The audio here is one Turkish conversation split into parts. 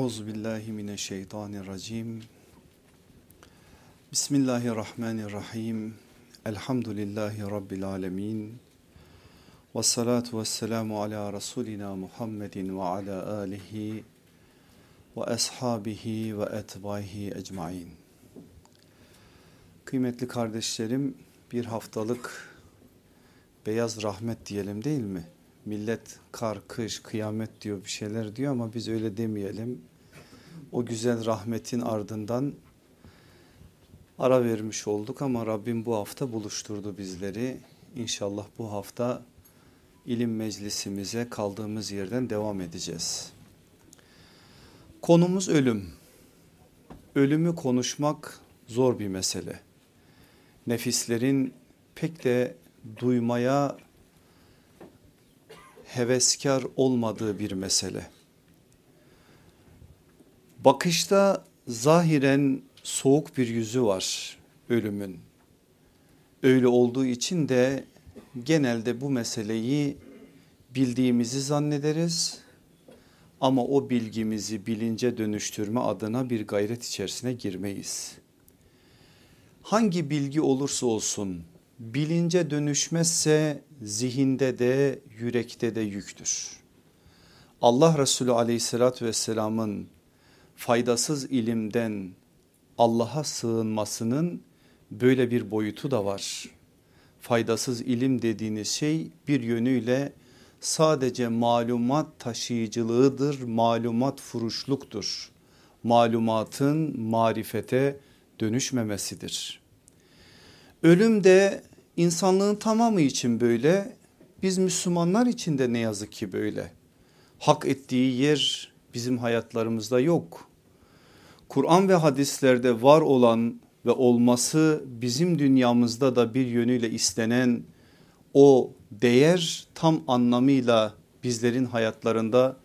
Euzu billahi mineşşeytanirracim. Bismillahirrahmanirrahim. Elhamdülillahi rabbil alamin. Ves salatu vesselamu ala rasulina Muhammedin ve ala alihi ve ashabihi ve etbaihi ecmaîn. Kıymetli kardeşlerim, bir haftalık beyaz rahmet diyelim değil mi? Millet kar, kış, kıyamet diyor bir şeyler diyor ama biz öyle demeyelim. O güzel rahmetin ardından ara vermiş olduk ama Rabbim bu hafta buluşturdu bizleri. İnşallah bu hafta ilim meclisimize kaldığımız yerden devam edeceğiz. Konumuz ölüm. Ölümü konuşmak zor bir mesele. Nefislerin pek de duymaya heveskar olmadığı bir mesele. Bakışta zahiren soğuk bir yüzü var ölümün. Öyle olduğu için de genelde bu meseleyi bildiğimizi zannederiz ama o bilgimizi bilince dönüştürme adına bir gayret içerisine girmeyiz. Hangi bilgi olursa olsun bilince dönüşmezse zihinde de yürekte de yüktür. Allah Resulü aleyhissalatü vesselamın faydasız ilimden Allah'a sığınmasının böyle bir boyutu da var. Faydasız ilim dediğiniz şey bir yönüyle sadece malumat taşıyıcılığıdır, malumat furuşluktur. Malumatın marifete dönüşmemesidir. Ölüm de insanlığın tamamı için böyle biz Müslümanlar için de ne yazık ki böyle. Hak ettiği yer bizim hayatlarımızda yok. Kur'an ve hadislerde var olan ve olması bizim dünyamızda da bir yönüyle istenen o değer tam anlamıyla bizlerin hayatlarında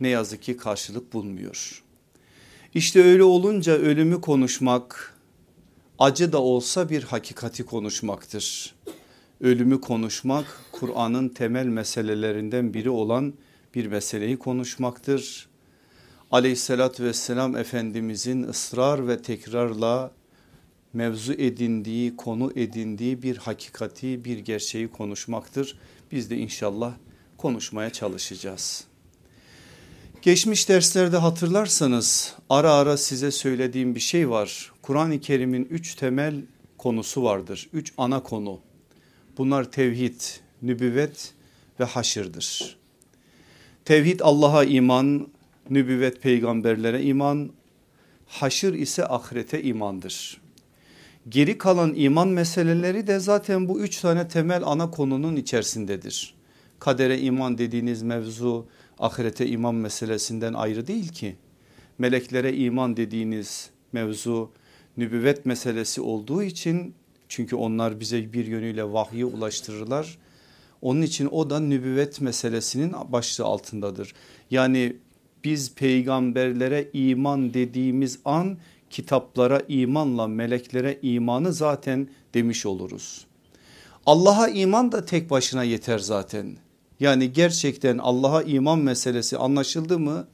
ne yazık ki karşılık bulmuyor. İşte öyle olunca ölümü konuşmak acı da olsa bir hakikati konuşmaktır. Ölümü konuşmak Kur'an'ın temel meselelerinden biri olan bir meseleyi konuşmaktır. Aleyhissalatü vesselam Efendimizin ısrar ve tekrarla mevzu edindiği konu edindiği bir hakikati bir gerçeği konuşmaktır. Biz de inşallah konuşmaya çalışacağız. Geçmiş derslerde hatırlarsanız ara ara size söylediğim bir şey var. Kur'an-ı Kerim'in üç temel konusu vardır. Üç ana konu. Bunlar tevhid, nübüvvet ve haşırdır. Tevhid Allah'a iman, nübüvvet peygamberlere iman, haşır ise ahirete imandır. Geri kalan iman meseleleri de zaten bu üç tane temel ana konunun içerisindedir. Kadere iman dediğiniz mevzu ahirete iman meselesinden ayrı değil ki. Meleklere iman dediğiniz mevzu nübüvvet meselesi olduğu için çünkü onlar bize bir yönüyle vahyi ulaştırırlar. Onun için o da nübüvvet meselesinin başlığı altındadır. Yani biz peygamberlere iman dediğimiz an kitaplara imanla meleklere imanı zaten demiş oluruz. Allah'a iman da tek başına yeter zaten. Yani gerçekten Allah'a iman meselesi anlaşıldı mı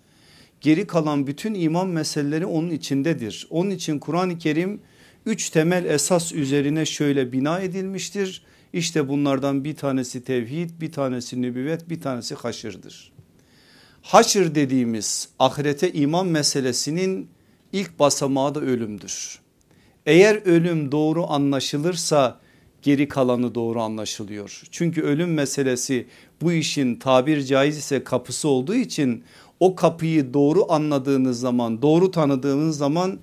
geri kalan bütün iman meseleleri onun içindedir. Onun için Kur'an-ı Kerim üç temel esas üzerine şöyle bina edilmiştir. İşte bunlardan bir tanesi tevhid, bir tanesi nübüvvet, bir tanesi haşırdır. Haşır dediğimiz ahirete iman meselesinin ilk basamağı da ölümdür. Eğer ölüm doğru anlaşılırsa geri kalanı doğru anlaşılıyor. Çünkü ölüm meselesi bu işin tabir caiz ise kapısı olduğu için o kapıyı doğru anladığınız zaman doğru tanıdığınız zaman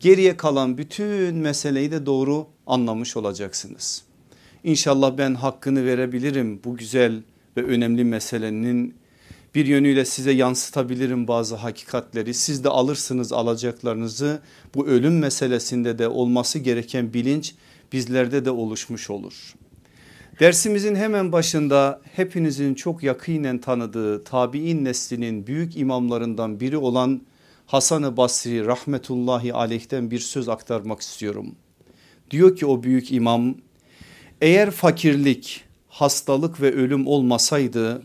geriye kalan bütün meseleyi de doğru anlamış olacaksınız. İnşallah ben hakkını verebilirim bu güzel ve önemli meselenin bir yönüyle size yansıtabilirim bazı hakikatleri. Siz de alırsınız alacaklarınızı bu ölüm meselesinde de olması gereken bilinç bizlerde de oluşmuş olur. Dersimizin hemen başında hepinizin çok yakinen tanıdığı tabi'in neslinin büyük imamlarından biri olan Hasan-ı Basri rahmetullahi aleyhten bir söz aktarmak istiyorum. Diyor ki o büyük imam eğer fakirlik, hastalık ve ölüm olmasaydı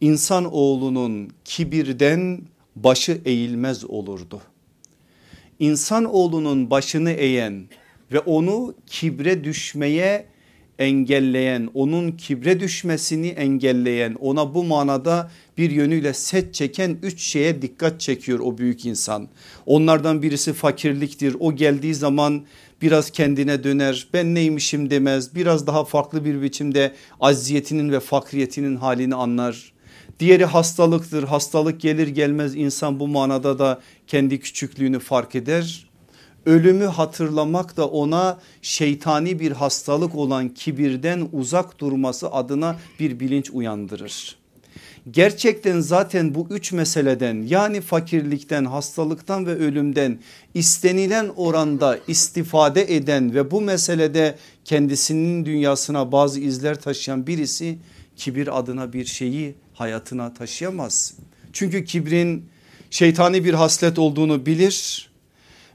insan oğlunun kibirden başı eğilmez olurdu. İnsan oğlunun başını eğen ve onu kibre düşmeye engelleyen, onun kibre düşmesini engelleyen, ona bu manada bir yönüyle set çeken üç şeye dikkat çekiyor o büyük insan. Onlardan birisi fakirliktir. O geldiği zaman biraz kendine döner ben neymişim demez biraz daha farklı bir biçimde aziyetinin ve fakriyetinin halini anlar. Diğeri hastalıktır hastalık gelir gelmez insan bu manada da kendi küçüklüğünü fark eder. Ölümü hatırlamak da ona şeytani bir hastalık olan kibirden uzak durması adına bir bilinç uyandırır gerçekten zaten bu üç meseleden yani fakirlikten hastalıktan ve ölümden istenilen oranda istifade eden ve bu meselede kendisinin dünyasına bazı izler taşıyan birisi kibir adına bir şeyi hayatına taşıyamaz. Çünkü kibrin şeytani bir haslet olduğunu bilir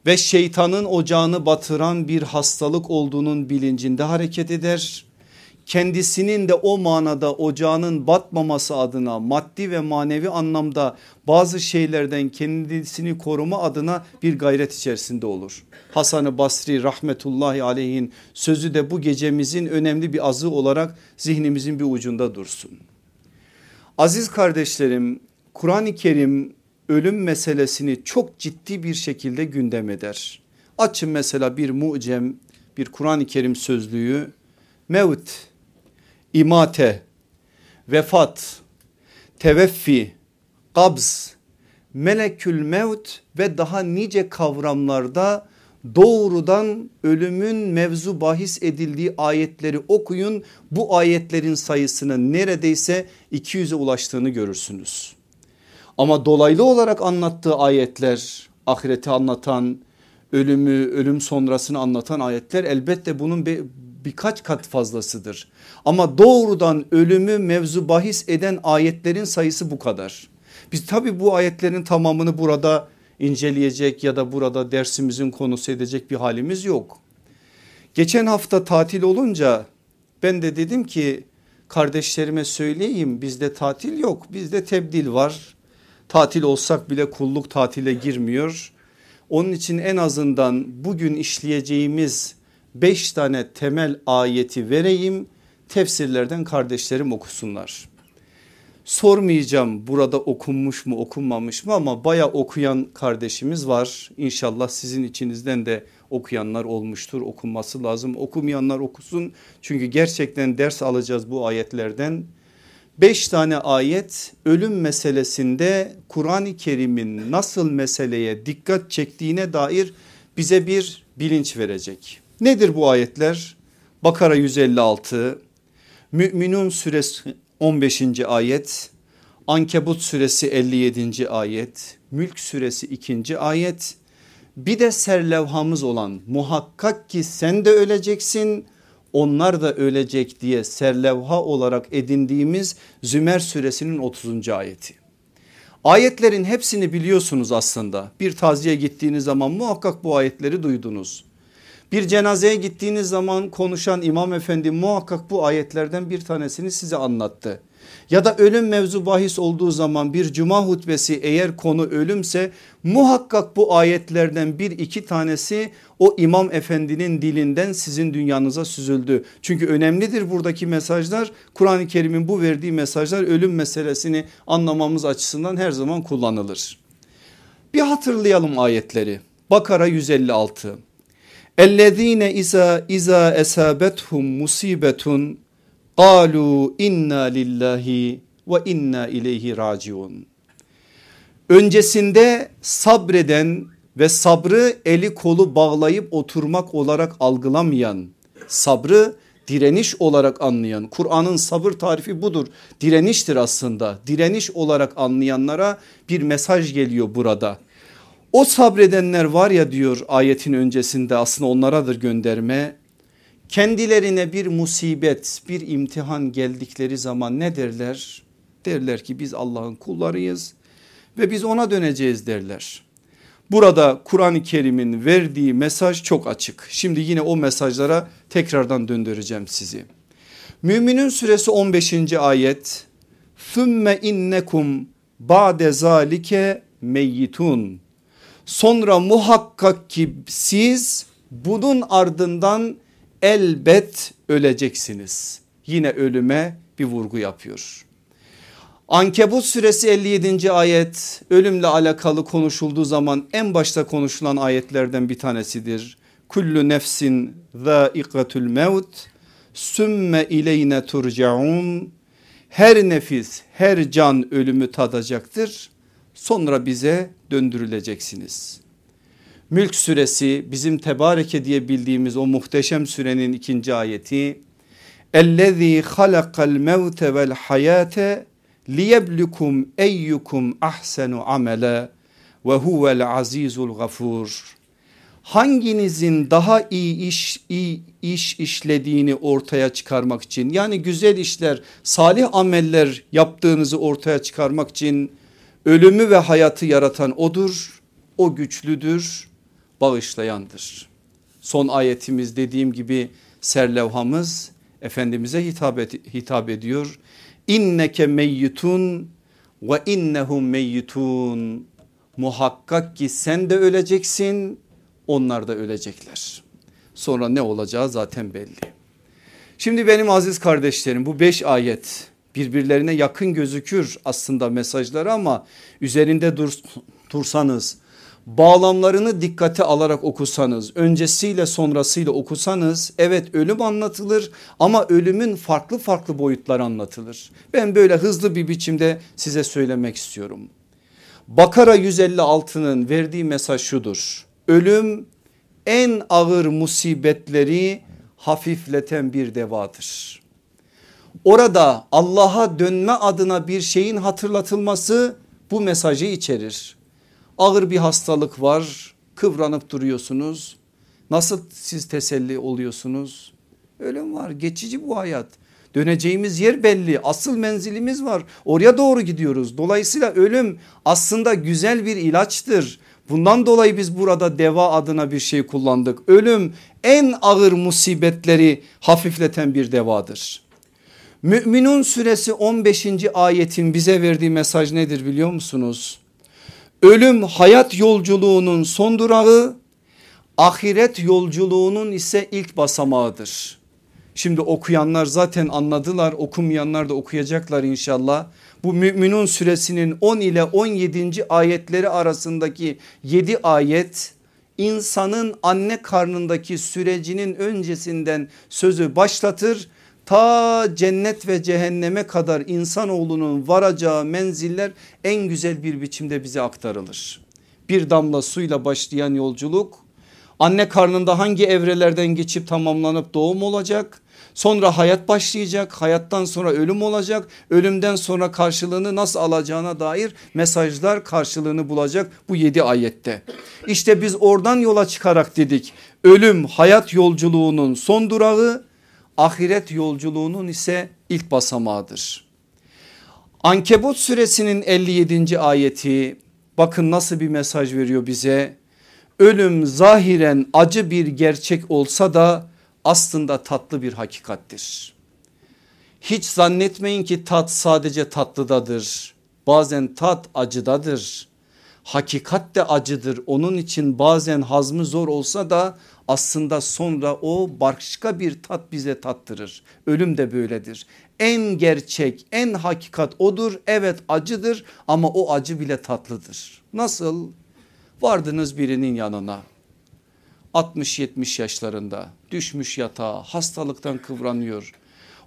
ve şeytanın ocağını batıran bir hastalık olduğunun bilincinde hareket eder kendisinin de o manada ocağının batmaması adına maddi ve manevi anlamda bazı şeylerden kendisini koruma adına bir gayret içerisinde olur. Hasan-ı Basri rahmetullahi aleyhin sözü de bu gecemizin önemli bir azı olarak zihnimizin bir ucunda dursun. Aziz kardeşlerim Kur'an-ı Kerim ölüm meselesini çok ciddi bir şekilde gündem eder. Açın mesela bir mucem bir Kur'an-ı Kerim sözlüğü mevt imate, vefat, teveffi, kabz, melekül mevt ve daha nice kavramlarda doğrudan ölümün mevzu bahis edildiği ayetleri okuyun. Bu ayetlerin sayısının neredeyse 200'e ulaştığını görürsünüz. Ama dolaylı olarak anlattığı ayetler ahireti anlatan ölümü ölüm sonrasını anlatan ayetler elbette bunun birkaç kat fazlasıdır. Ama doğrudan ölümü mevzu bahis eden ayetlerin sayısı bu kadar. Biz tabi bu ayetlerin tamamını burada inceleyecek ya da burada dersimizin konusu edecek bir halimiz yok. Geçen hafta tatil olunca ben de dedim ki kardeşlerime söyleyeyim bizde tatil yok bizde tebdil var. Tatil olsak bile kulluk tatile girmiyor. Onun için en azından bugün işleyeceğimiz beş tane temel ayeti vereyim tefsirlerden kardeşlerim okusunlar. Sormayacağım burada okunmuş mu okunmamış mı ama baya okuyan kardeşimiz var. İnşallah sizin içinizden de okuyanlar olmuştur okunması lazım. Okumayanlar okusun çünkü gerçekten ders alacağız bu ayetlerden. Beş tane ayet ölüm meselesinde Kur'an-ı Kerim'in nasıl meseleye dikkat çektiğine dair bize bir bilinç verecek. Nedir bu ayetler? Bakara 156, Müminun suresi 15. ayet, Ankebut suresi 57. ayet, Mülk suresi 2. ayet. Bir de serlevhamız olan muhakkak ki sen de öleceksin onlar da ölecek diye serlevha olarak edindiğimiz Zümer suresinin 30. ayeti. Ayetlerin hepsini biliyorsunuz aslında bir taziye gittiğiniz zaman muhakkak bu ayetleri duydunuz. Bir cenazeye gittiğiniz zaman konuşan imam efendi muhakkak bu ayetlerden bir tanesini size anlattı. Ya da ölüm mevzu bahis olduğu zaman bir cuma hutbesi eğer konu ölümse muhakkak bu ayetlerden bir iki tanesi o imam efendinin dilinden sizin dünyanıza süzüldü. Çünkü önemlidir buradaki mesajlar Kur'an-ı Kerim'in bu verdiği mesajlar ölüm meselesini anlamamız açısından her zaman kullanılır. Bir hatırlayalım ayetleri. Bakara 156 Ellezine iza iza esabethum musibetun qalu inna lillahi ve inna ileyhi raciun. Öncesinde sabreden ve sabrı eli kolu bağlayıp oturmak olarak algılamayan, sabrı direniş olarak anlayan, Kur'an'ın sabır tarifi budur. Direniştir aslında. Direniş olarak anlayanlara bir mesaj geliyor burada. O sabredenler var ya diyor ayetin öncesinde aslında onlaradır gönderme. Kendilerine bir musibet bir imtihan geldikleri zaman ne derler? Derler ki biz Allah'ın kullarıyız ve biz ona döneceğiz derler. Burada Kur'an-ı Kerim'in verdiği mesaj çok açık. Şimdi yine o mesajlara tekrardan döndüreceğim sizi. Müminin suresi 15. ayet. Fümme innekum ba'de zalike meyyitun. Sonra muhakkak ki siz bunun ardından elbet öleceksiniz. Yine ölüme bir vurgu yapıyor. Ankebut suresi 57. ayet ölümle alakalı konuşulduğu zaman en başta konuşulan ayetlerden bir tanesidir. Kullu nefsin zâikatul mevt sümme ileyne turcaun her nefis her can ölümü tadacaktır sonra bize döndürüleceksiniz. Mülk suresi bizim tebareke diye bildiğimiz o muhteşem sürenin ikinci ayeti. Ellezî halakal mevte vel hayate liyeblukum eyyukum ahsenu amele ve huvel azizul gafur. Hanginizin daha iyi iş, iyi iş işlediğini ortaya çıkarmak için yani güzel işler salih ameller yaptığınızı ortaya çıkarmak için ölümü ve hayatı yaratan odur o güçlüdür bağışlayandır. Son ayetimiz dediğim gibi serlevhamız Efendimiz'e hitap, et, hitap ediyor. İnneke meyyitun ve innehum meyyitun. Muhakkak ki sen de öleceksin onlar da ölecekler. Sonra ne olacağı zaten belli. Şimdi benim aziz kardeşlerim bu beş ayet birbirlerine yakın gözükür aslında mesajları ama üzerinde dur, dursanız bağlamlarını dikkate alarak okusanız öncesiyle sonrasıyla okusanız evet ölüm anlatılır ama ölümün farklı farklı boyutları anlatılır. Ben böyle hızlı bir biçimde size söylemek istiyorum. Bakara 156'nın verdiği mesaj şudur. Ölüm en ağır musibetleri hafifleten bir devadır. Orada Allah'a dönme adına bir şeyin hatırlatılması bu mesajı içerir ağır bir hastalık var kıvranıp duruyorsunuz. Nasıl siz teselli oluyorsunuz? Ölüm var geçici bu hayat. Döneceğimiz yer belli asıl menzilimiz var oraya doğru gidiyoruz. Dolayısıyla ölüm aslında güzel bir ilaçtır. Bundan dolayı biz burada deva adına bir şey kullandık. Ölüm en ağır musibetleri hafifleten bir devadır. Müminun suresi 15. ayetin bize verdiği mesaj nedir biliyor musunuz? Ölüm hayat yolculuğunun son durağı, ahiret yolculuğunun ise ilk basamağıdır. Şimdi okuyanlar zaten anladılar okumayanlar da okuyacaklar inşallah. Bu Müminun suresinin 10 ile 17. ayetleri arasındaki 7 ayet insanın anne karnındaki sürecinin öncesinden sözü başlatır ta cennet ve cehenneme kadar insanoğlunun varacağı menziller en güzel bir biçimde bize aktarılır. Bir damla suyla başlayan yolculuk anne karnında hangi evrelerden geçip tamamlanıp doğum olacak? Sonra hayat başlayacak hayattan sonra ölüm olacak ölümden sonra karşılığını nasıl alacağına dair mesajlar karşılığını bulacak bu yedi ayette. İşte biz oradan yola çıkarak dedik ölüm hayat yolculuğunun son durağı ahiret yolculuğunun ise ilk basamağıdır. Ankebut suresinin 57. ayeti bakın nasıl bir mesaj veriyor bize. Ölüm zahiren acı bir gerçek olsa da aslında tatlı bir hakikattir. Hiç zannetmeyin ki tat sadece tatlıdadır. Bazen tat acıdadır. Hakikat de acıdır. Onun için bazen hazmı zor olsa da aslında sonra o başka bir tat bize tattırır. Ölüm de böyledir. En gerçek en hakikat odur. Evet acıdır ama o acı bile tatlıdır. Nasıl? Vardınız birinin yanına 60-70 yaşlarında düşmüş yatağa hastalıktan kıvranıyor.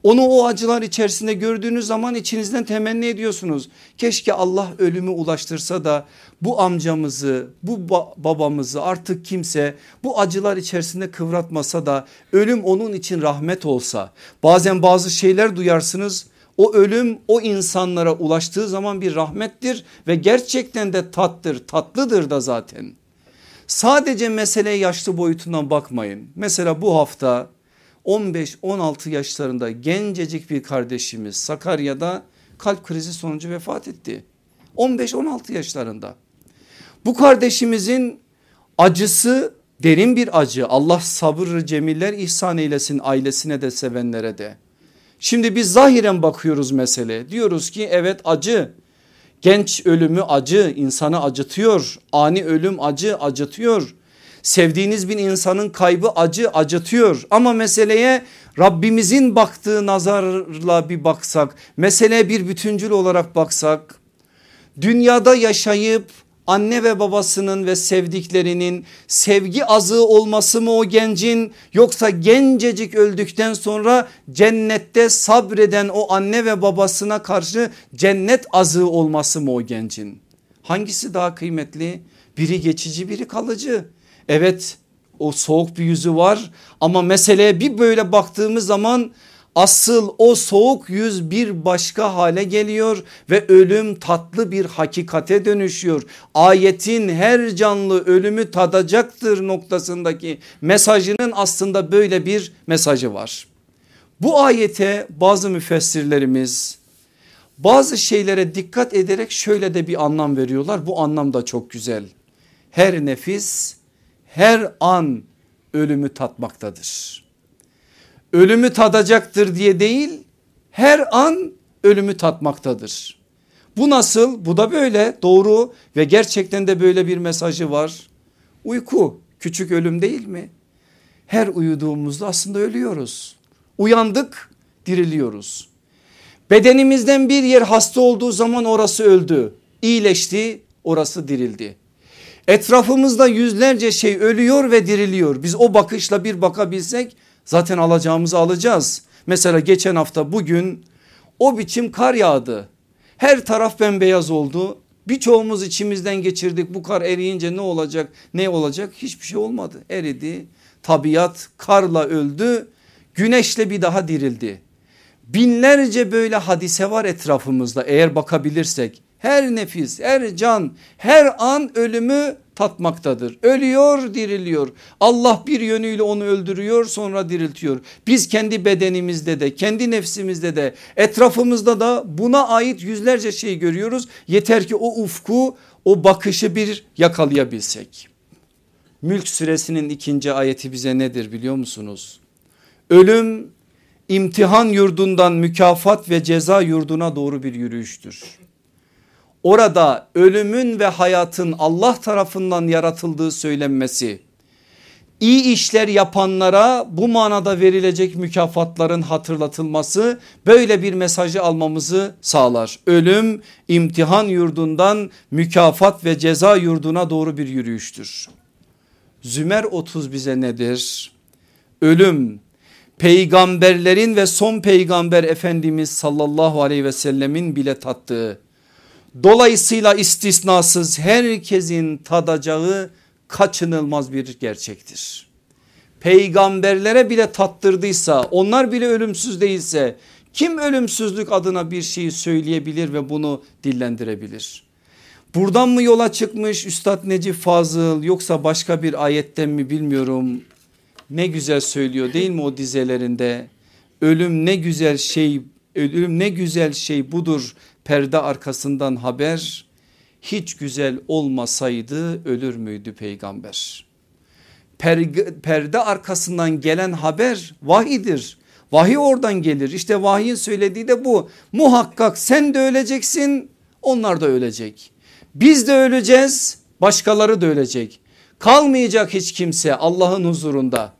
Onu o acılar içerisinde gördüğünüz zaman içinizden temenni ediyorsunuz. Keşke Allah ölümü ulaştırsa da bu amcamızı bu babamızı artık kimse bu acılar içerisinde kıvratmasa da ölüm onun için rahmet olsa. Bazen bazı şeyler duyarsınız o ölüm o insanlara ulaştığı zaman bir rahmettir ve gerçekten de tattır tatlıdır da zaten. Sadece mesele yaşlı boyutundan bakmayın. Mesela bu hafta 15-16 yaşlarında gencecik bir kardeşimiz Sakarya'da kalp krizi sonucu vefat etti. 15-16 yaşlarında. Bu kardeşimizin acısı derin bir acı. Allah sabır cemiller ihsan eylesin ailesine de sevenlere de. Şimdi biz zahiren bakıyoruz mesele. Diyoruz ki evet acı. Genç ölümü acı insanı acıtıyor. Ani ölüm acı acıtıyor. Sevdiğiniz bir insanın kaybı acı acıtıyor ama meseleye Rabbimizin baktığı nazarla bir baksak meseleye bir bütüncül olarak baksak dünyada yaşayıp anne ve babasının ve sevdiklerinin sevgi azığı olması mı o gencin yoksa gencecik öldükten sonra cennette sabreden o anne ve babasına karşı cennet azığı olması mı o gencin? Hangisi daha kıymetli? Biri geçici biri kalıcı. Evet o soğuk bir yüzü var ama meseleye bir böyle baktığımız zaman asıl o soğuk yüz bir başka hale geliyor ve ölüm tatlı bir hakikate dönüşüyor. Ayetin her canlı ölümü tadacaktır noktasındaki mesajının aslında böyle bir mesajı var. Bu ayete bazı müfessirlerimiz bazı şeylere dikkat ederek şöyle de bir anlam veriyorlar. Bu anlam da çok güzel. Her nefis her an ölümü tatmaktadır. Ölümü tadacaktır diye değil her an ölümü tatmaktadır. Bu nasıl? Bu da böyle doğru ve gerçekten de böyle bir mesajı var. Uyku küçük ölüm değil mi? Her uyuduğumuzda aslında ölüyoruz. Uyandık diriliyoruz. Bedenimizden bir yer hasta olduğu zaman orası öldü. İyileşti orası dirildi. Etrafımızda yüzlerce şey ölüyor ve diriliyor. Biz o bakışla bir bakabilsek zaten alacağımızı alacağız. Mesela geçen hafta bugün o biçim kar yağdı. Her taraf bembeyaz oldu. Birçoğumuz içimizden geçirdik bu kar eriyince ne olacak ne olacak hiçbir şey olmadı eridi. Tabiat karla öldü güneşle bir daha dirildi. Binlerce böyle hadise var etrafımızda eğer bakabilirsek her nefis, her can, her an ölümü tatmaktadır. Ölüyor, diriliyor. Allah bir yönüyle onu öldürüyor, sonra diriltiyor. Biz kendi bedenimizde de, kendi nefsimizde de, etrafımızda da buna ait yüzlerce şey görüyoruz. Yeter ki o ufku, o bakışı bir yakalayabilsek. Mülk suresinin ikinci ayeti bize nedir biliyor musunuz? Ölüm imtihan yurdundan mükafat ve ceza yurduna doğru bir yürüyüştür orada ölümün ve hayatın Allah tarafından yaratıldığı söylenmesi iyi işler yapanlara bu manada verilecek mükafatların hatırlatılması böyle bir mesajı almamızı sağlar. Ölüm imtihan yurdundan mükafat ve ceza yurduna doğru bir yürüyüştür. Zümer 30 bize nedir? Ölüm peygamberlerin ve son peygamber efendimiz sallallahu aleyhi ve sellemin bile tattığı Dolayısıyla istisnasız herkesin tadacağı kaçınılmaz bir gerçektir. Peygamberlere bile tattırdıysa onlar bile ölümsüz değilse kim ölümsüzlük adına bir şeyi söyleyebilir ve bunu dillendirebilir? Buradan mı yola çıkmış Üstad Necip Fazıl yoksa başka bir ayetten mi bilmiyorum. Ne güzel söylüyor değil mi o dizelerinde? Ölüm ne güzel şey, ölüm ne güzel şey budur perde arkasından haber hiç güzel olmasaydı ölür müydü peygamber? perde arkasından gelen haber vahidir. Vahiy oradan gelir işte vahiyin söylediği de bu. Muhakkak sen de öleceksin onlar da ölecek. Biz de öleceğiz başkaları da ölecek. Kalmayacak hiç kimse Allah'ın huzurunda.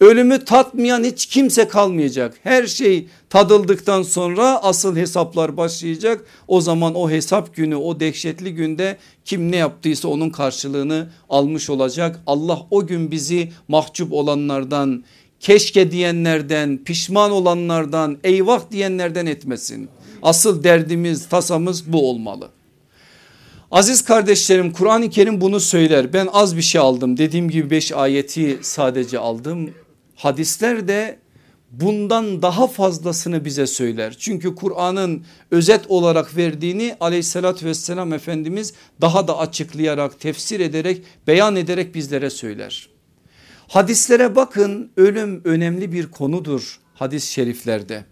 Ölümü tatmayan hiç kimse kalmayacak. Her şey tadıldıktan sonra asıl hesaplar başlayacak. O zaman o hesap günü o dehşetli günde kim ne yaptıysa onun karşılığını almış olacak. Allah o gün bizi mahcup olanlardan keşke diyenlerden pişman olanlardan eyvah diyenlerden etmesin. Asıl derdimiz tasamız bu olmalı. Aziz kardeşlerim Kur'an-ı Kerim bunu söyler. Ben az bir şey aldım. Dediğim gibi 5 ayeti sadece aldım. Hadisler de bundan daha fazlasını bize söyler. Çünkü Kur'an'ın özet olarak verdiğini aleyhissalatü vesselam Efendimiz daha da açıklayarak tefsir ederek beyan ederek bizlere söyler. Hadislere bakın ölüm önemli bir konudur hadis şeriflerde.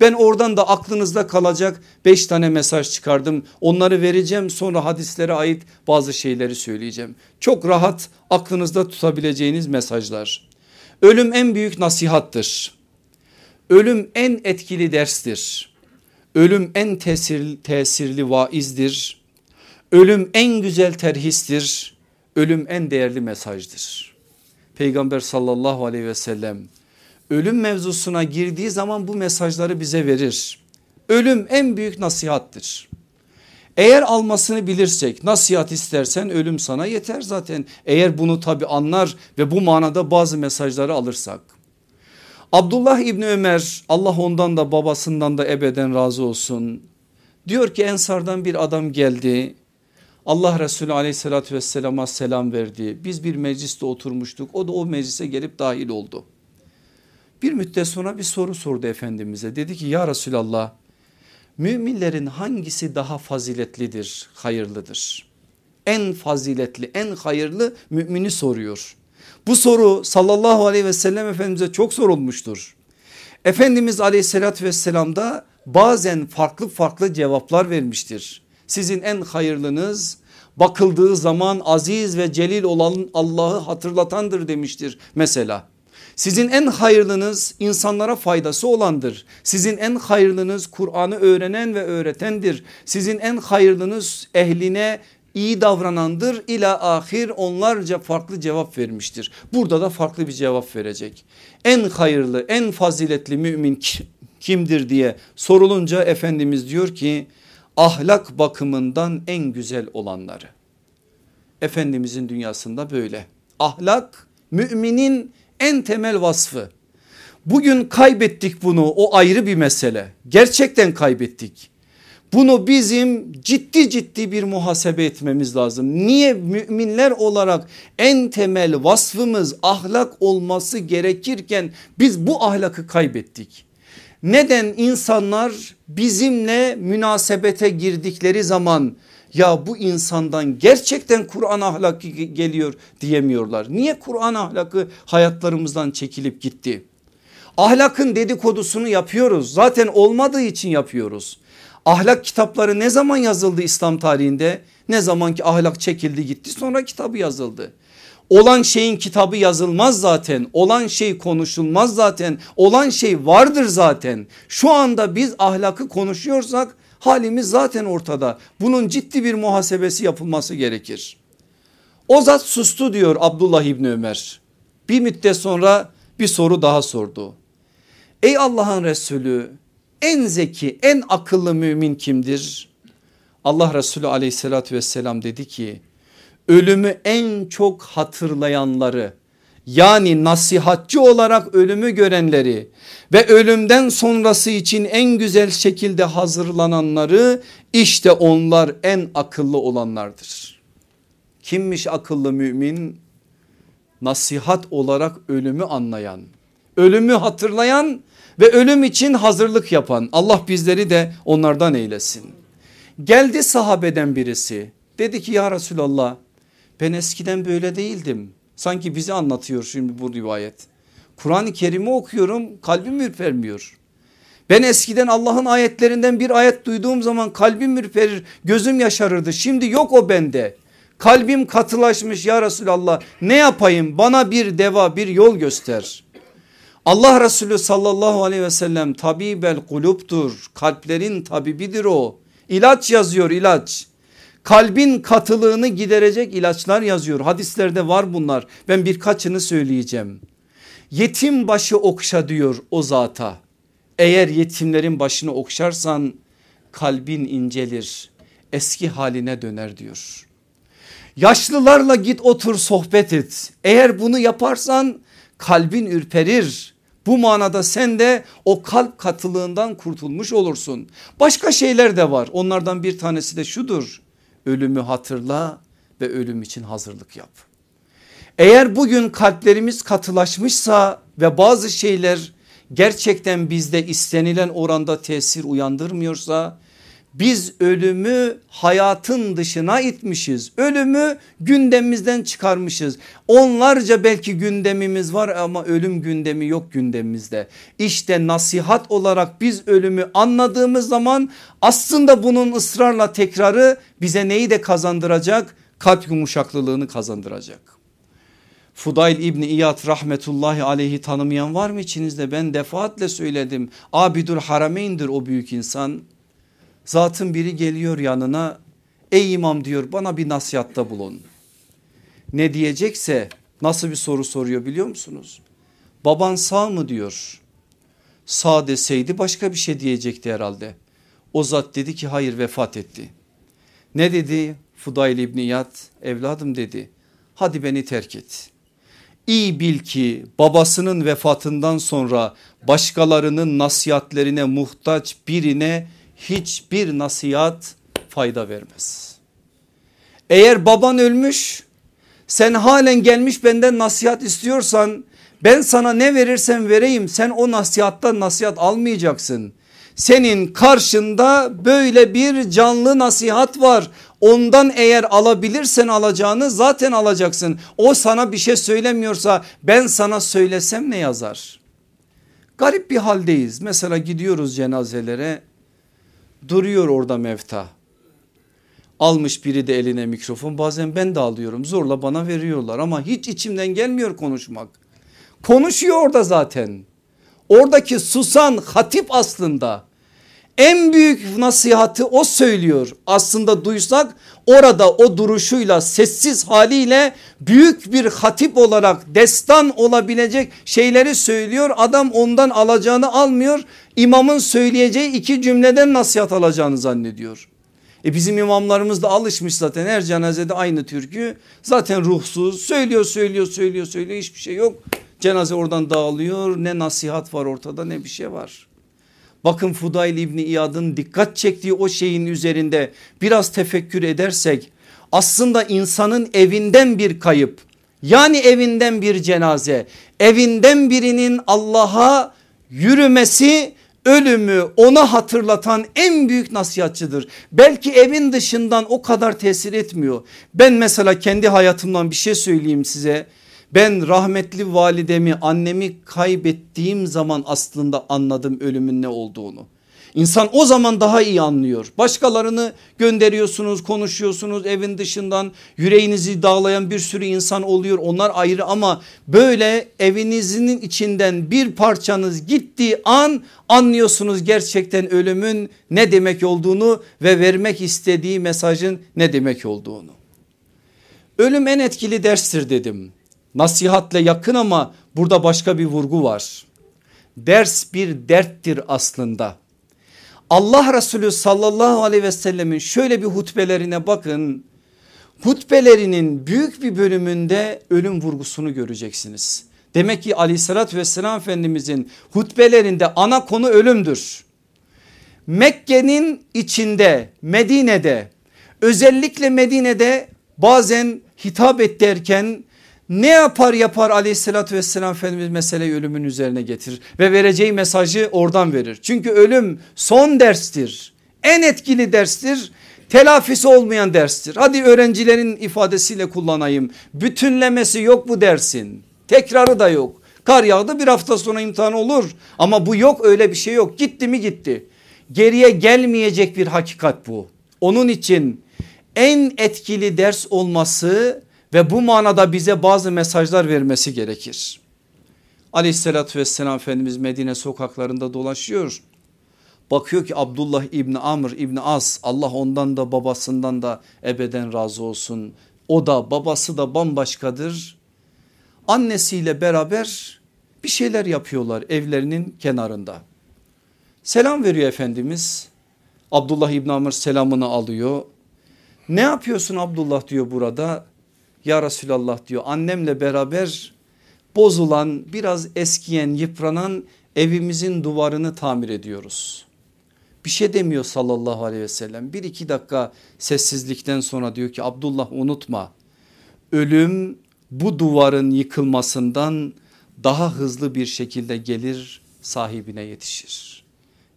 Ben oradan da aklınızda kalacak beş tane mesaj çıkardım. Onları vereceğim sonra hadislere ait bazı şeyleri söyleyeceğim. Çok rahat aklınızda tutabileceğiniz mesajlar. Ölüm en büyük nasihattır. Ölüm en etkili derstir. Ölüm en tesirli, tesirli vaizdir. Ölüm en güzel terhistir. Ölüm en değerli mesajdır. Peygamber sallallahu aleyhi ve sellem ölüm mevzusuna girdiği zaman bu mesajları bize verir. Ölüm en büyük nasihattir. Eğer almasını bilirsek nasihat istersen ölüm sana yeter zaten. Eğer bunu tabi anlar ve bu manada bazı mesajları alırsak. Abdullah İbni Ömer Allah ondan da babasından da ebeden razı olsun. Diyor ki Ensardan bir adam geldi. Allah Resulü aleyhissalatü vesselama selam verdi. Biz bir mecliste oturmuştuk. O da o meclise gelip dahil oldu. Bir müddet sonra bir soru sordu Efendimiz'e. Dedi ki ya Resulallah müminlerin hangisi daha faziletlidir, hayırlıdır? En faziletli, en hayırlı mümini soruyor. Bu soru sallallahu aleyhi ve sellem Efendimiz'e çok sorulmuştur. Efendimiz aleyhissalatü vesselam da bazen farklı farklı cevaplar vermiştir. Sizin en hayırlınız bakıldığı zaman aziz ve celil olan Allah'ı hatırlatandır demiştir mesela. Sizin en hayırlınız insanlara faydası olandır. Sizin en hayırlınız Kur'an'ı öğrenen ve öğretendir. Sizin en hayırlınız ehline iyi davranandır ila ahir onlarca farklı cevap vermiştir. Burada da farklı bir cevap verecek. En hayırlı en faziletli mümin kimdir diye sorulunca Efendimiz diyor ki ahlak bakımından en güzel olanları. Efendimizin dünyasında böyle ahlak müminin en temel vasfı. Bugün kaybettik bunu o ayrı bir mesele gerçekten kaybettik. Bunu bizim ciddi ciddi bir muhasebe etmemiz lazım. Niye müminler olarak en temel vasfımız ahlak olması gerekirken biz bu ahlakı kaybettik. Neden insanlar bizimle münasebete girdikleri zaman ya bu insandan gerçekten Kur'an ahlakı geliyor diyemiyorlar. Niye Kur'an ahlakı hayatlarımızdan çekilip gitti? Ahlakın dedikodusunu yapıyoruz zaten olmadığı için yapıyoruz. Ahlak kitapları ne zaman yazıldı İslam tarihinde? Ne zaman ki ahlak çekildi gitti sonra kitabı yazıldı. Olan şeyin kitabı yazılmaz zaten. Olan şey konuşulmaz zaten. Olan şey vardır zaten. Şu anda biz ahlakı konuşuyorsak halimiz zaten ortada. Bunun ciddi bir muhasebesi yapılması gerekir. O zat sustu diyor Abdullah İbni Ömer. Bir müddet sonra bir soru daha sordu. Ey Allah'ın Resulü en zeki en akıllı mümin kimdir? Allah Resulü aleyhissalatü vesselam dedi ki ölümü en çok hatırlayanları yani nasihatçı olarak ölümü görenleri ve ölümden sonrası için en güzel şekilde hazırlananları işte onlar en akıllı olanlardır. Kimmiş akıllı mümin? Nasihat olarak ölümü anlayan, ölümü hatırlayan ve ölüm için hazırlık yapan Allah bizleri de onlardan eylesin. Geldi sahabeden birisi dedi ki ya Resulallah ben eskiden böyle değildim. Sanki bizi anlatıyor şimdi bu rivayet. Kur'an-ı Kerim'i okuyorum kalbim ürpermiyor. Ben eskiden Allah'ın ayetlerinden bir ayet duyduğum zaman kalbim ürperir gözüm yaşarırdı. Şimdi yok o bende. Kalbim katılaşmış ya Resulallah ne yapayım bana bir deva bir yol göster. Allah Resulü sallallahu aleyhi ve sellem tabibel kuluptur kalplerin tabibidir o. İlaç yazıyor ilaç. Kalbin katılığını giderecek ilaçlar yazıyor. Hadislerde var bunlar. Ben birkaçını söyleyeceğim. Yetim başı okşa diyor o zata. Eğer yetimlerin başını okşarsan kalbin incelir. Eski haline döner diyor. Yaşlılarla git otur sohbet et. Eğer bunu yaparsan kalbin ürperir. Bu manada sen de o kalp katılığından kurtulmuş olursun. Başka şeyler de var. Onlardan bir tanesi de şudur ölümü hatırla ve ölüm için hazırlık yap. Eğer bugün kalplerimiz katılaşmışsa ve bazı şeyler gerçekten bizde istenilen oranda tesir uyandırmıyorsa biz ölümü hayatın dışına itmişiz. Ölümü gündemimizden çıkarmışız. Onlarca belki gündemimiz var ama ölüm gündemi yok gündemimizde. İşte nasihat olarak biz ölümü anladığımız zaman aslında bunun ısrarla tekrarı bize neyi de kazandıracak? Kalp yumuşaklılığını kazandıracak. Fudayl İbni İyad rahmetullahi aleyhi tanımayan var mı içinizde? Ben defaatle söyledim. Abidül Harameyn'dir o büyük insan Zatın biri geliyor yanına ey imam diyor bana bir nasihatta bulun. Ne diyecekse nasıl bir soru soruyor biliyor musunuz? Baban sağ mı diyor. Sağ deseydi başka bir şey diyecekti herhalde. O zat dedi ki hayır vefat etti. Ne dedi Fudayl İbni Yad evladım dedi hadi beni terk et. İyi bil ki babasının vefatından sonra başkalarının nasihatlerine muhtaç birine hiçbir nasihat fayda vermez. Eğer baban ölmüş sen halen gelmiş benden nasihat istiyorsan ben sana ne verirsem vereyim sen o nasihattan nasihat almayacaksın. Senin karşında böyle bir canlı nasihat var. Ondan eğer alabilirsen alacağını zaten alacaksın. O sana bir şey söylemiyorsa ben sana söylesem ne yazar? Garip bir haldeyiz. Mesela gidiyoruz cenazelere duruyor orada mevta. Almış biri de eline mikrofon bazen ben de alıyorum zorla bana veriyorlar ama hiç içimden gelmiyor konuşmak. Konuşuyor orada zaten. Oradaki susan hatip aslında en büyük nasihatı o söylüyor. Aslında duysak orada o duruşuyla sessiz haliyle büyük bir hatip olarak destan olabilecek şeyleri söylüyor. Adam ondan alacağını almıyor. İmamın söyleyeceği iki cümleden nasihat alacağını zannediyor. E bizim imamlarımız da alışmış zaten her cenazede aynı türkü. Zaten ruhsuz söylüyor söylüyor söylüyor söylüyor hiçbir şey yok. Cenaze oradan dağılıyor ne nasihat var ortada ne bir şey var. Bakın Fudayl İbni İyad'ın dikkat çektiği o şeyin üzerinde biraz tefekkür edersek aslında insanın evinden bir kayıp yani evinden bir cenaze evinden birinin Allah'a yürümesi ölümü ona hatırlatan en büyük nasihatçıdır. Belki evin dışından o kadar tesir etmiyor. Ben mesela kendi hayatımdan bir şey söyleyeyim size. Ben rahmetli validemi annemi kaybettiğim zaman aslında anladım ölümün ne olduğunu. İnsan o zaman daha iyi anlıyor. Başkalarını gönderiyorsunuz, konuşuyorsunuz evin dışından yüreğinizi dağlayan bir sürü insan oluyor. Onlar ayrı ama böyle evinizin içinden bir parçanız gittiği an anlıyorsunuz gerçekten ölümün ne demek olduğunu ve vermek istediği mesajın ne demek olduğunu. Ölüm en etkili derstir dedim. Nasihatle yakın ama burada başka bir vurgu var. Ders bir derttir aslında. Allah Resulü sallallahu aleyhi ve sellemin şöyle bir hutbelerine bakın. Hutbelerinin büyük bir bölümünde ölüm vurgusunu göreceksiniz. Demek ki aleyhissalatü vesselam Efendimizin hutbelerinde ana konu ölümdür. Mekke'nin içinde Medine'de özellikle Medine'de bazen hitap et derken ne yapar yapar aleyhissalatü vesselam Efendimiz meseleyi ölümün üzerine getirir ve vereceği mesajı oradan verir. Çünkü ölüm son derstir en etkili derstir telafisi olmayan derstir. Hadi öğrencilerin ifadesiyle kullanayım bütünlemesi yok bu dersin tekrarı da yok. Kar yağdı bir hafta sonra imtihan olur ama bu yok öyle bir şey yok gitti mi gitti. Geriye gelmeyecek bir hakikat bu. Onun için en etkili ders olması ve bu manada bize bazı mesajlar vermesi gerekir. Aleyhissalatü vesselam Efendimiz Medine sokaklarında dolaşıyor. Bakıyor ki Abdullah İbni Amr İbni As Allah ondan da babasından da ebeden razı olsun. O da babası da bambaşkadır. Annesiyle beraber bir şeyler yapıyorlar evlerinin kenarında. Selam veriyor Efendimiz. Abdullah İbni Amr selamını alıyor. Ne yapıyorsun Abdullah diyor burada. Ya Resulallah diyor annemle beraber bozulan biraz eskiyen yıpranan evimizin duvarını tamir ediyoruz. Bir şey demiyor sallallahu aleyhi ve sellem bir iki dakika sessizlikten sonra diyor ki Abdullah unutma ölüm bu duvarın yıkılmasından daha hızlı bir şekilde gelir sahibine yetişir.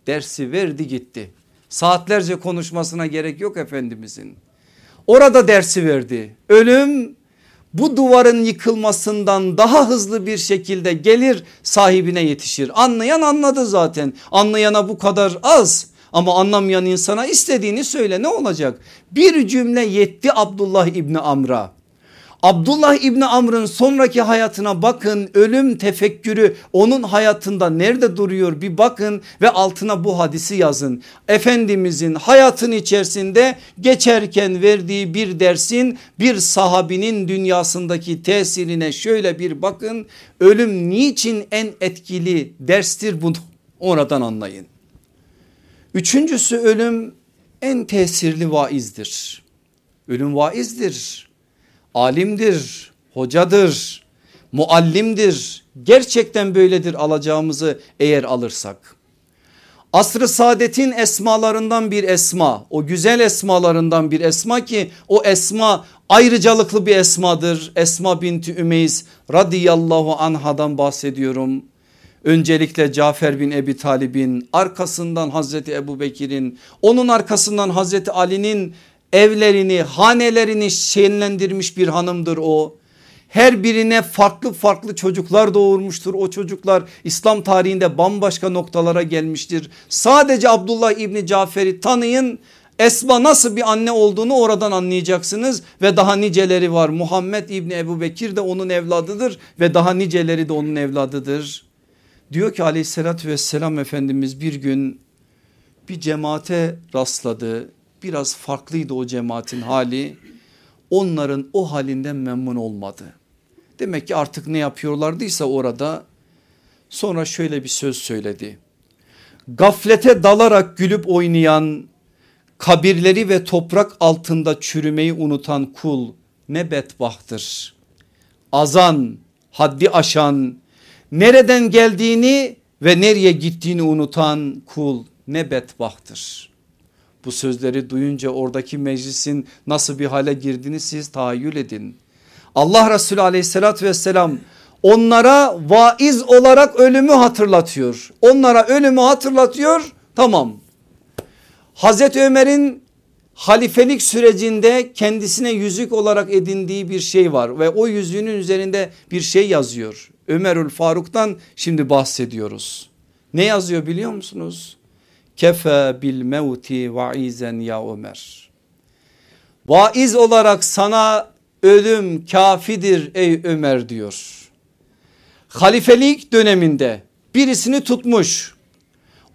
Dersi verdi gitti saatlerce konuşmasına gerek yok Efendimizin. Orada dersi verdi ölüm bu duvarın yıkılmasından daha hızlı bir şekilde gelir sahibine yetişir. Anlayan anladı zaten anlayana bu kadar az ama anlamayan insana istediğini söyle ne olacak? Bir cümle yetti Abdullah İbni Amr'a. Abdullah İbni Amr'ın sonraki hayatına bakın ölüm tefekkürü onun hayatında nerede duruyor bir bakın ve altına bu hadisi yazın. Efendimizin hayatın içerisinde geçerken verdiği bir dersin bir sahabinin dünyasındaki tesirine şöyle bir bakın. Ölüm niçin en etkili derstir bunu oradan anlayın. Üçüncüsü ölüm en tesirli vaizdir. Ölüm vaizdir alimdir, hocadır, muallimdir. Gerçekten böyledir alacağımızı eğer alırsak. Asr-ı saadetin esmalarından bir esma o güzel esmalarından bir esma ki o esma ayrıcalıklı bir esmadır. Esma binti Ümeyiz radıyallahu anhadan bahsediyorum. Öncelikle Cafer bin Ebi Talib'in arkasından Hazreti Ebu Bekir'in onun arkasından Hazreti Ali'nin evlerini hanelerini şenlendirmiş bir hanımdır o. Her birine farklı farklı çocuklar doğurmuştur. O çocuklar İslam tarihinde bambaşka noktalara gelmiştir. Sadece Abdullah İbni Cafer'i tanıyın. Esma nasıl bir anne olduğunu oradan anlayacaksınız ve daha niceleri var. Muhammed İbni Ebu Bekir de onun evladıdır ve daha niceleri de onun evladıdır. Diyor ki aleyhissalatü vesselam Efendimiz bir gün bir cemaate rastladı biraz farklıydı o cemaatin hali. Onların o halinden memnun olmadı. Demek ki artık ne yapıyorlardıysa orada sonra şöyle bir söz söyledi. Gaflete dalarak gülüp oynayan kabirleri ve toprak altında çürümeyi unutan kul ne bedbahtır. Azan, haddi aşan, nereden geldiğini ve nereye gittiğini unutan kul ne bedbahtır. Bu sözleri duyunca oradaki meclisin nasıl bir hale girdiğini siz tahayyül edin. Allah Resulü aleyhissalatü vesselam onlara vaiz olarak ölümü hatırlatıyor. Onlara ölümü hatırlatıyor tamam. Hazreti Ömer'in halifelik sürecinde kendisine yüzük olarak edindiği bir şey var ve o yüzüğünün üzerinde bir şey yazıyor. Ömerül Faruk'tan şimdi bahsediyoruz. Ne yazıyor biliyor musunuz? Kefe bil mevti vaizen ya Ömer. Vaiz olarak sana ölüm kafidir ey Ömer diyor. Halifelik döneminde birisini tutmuş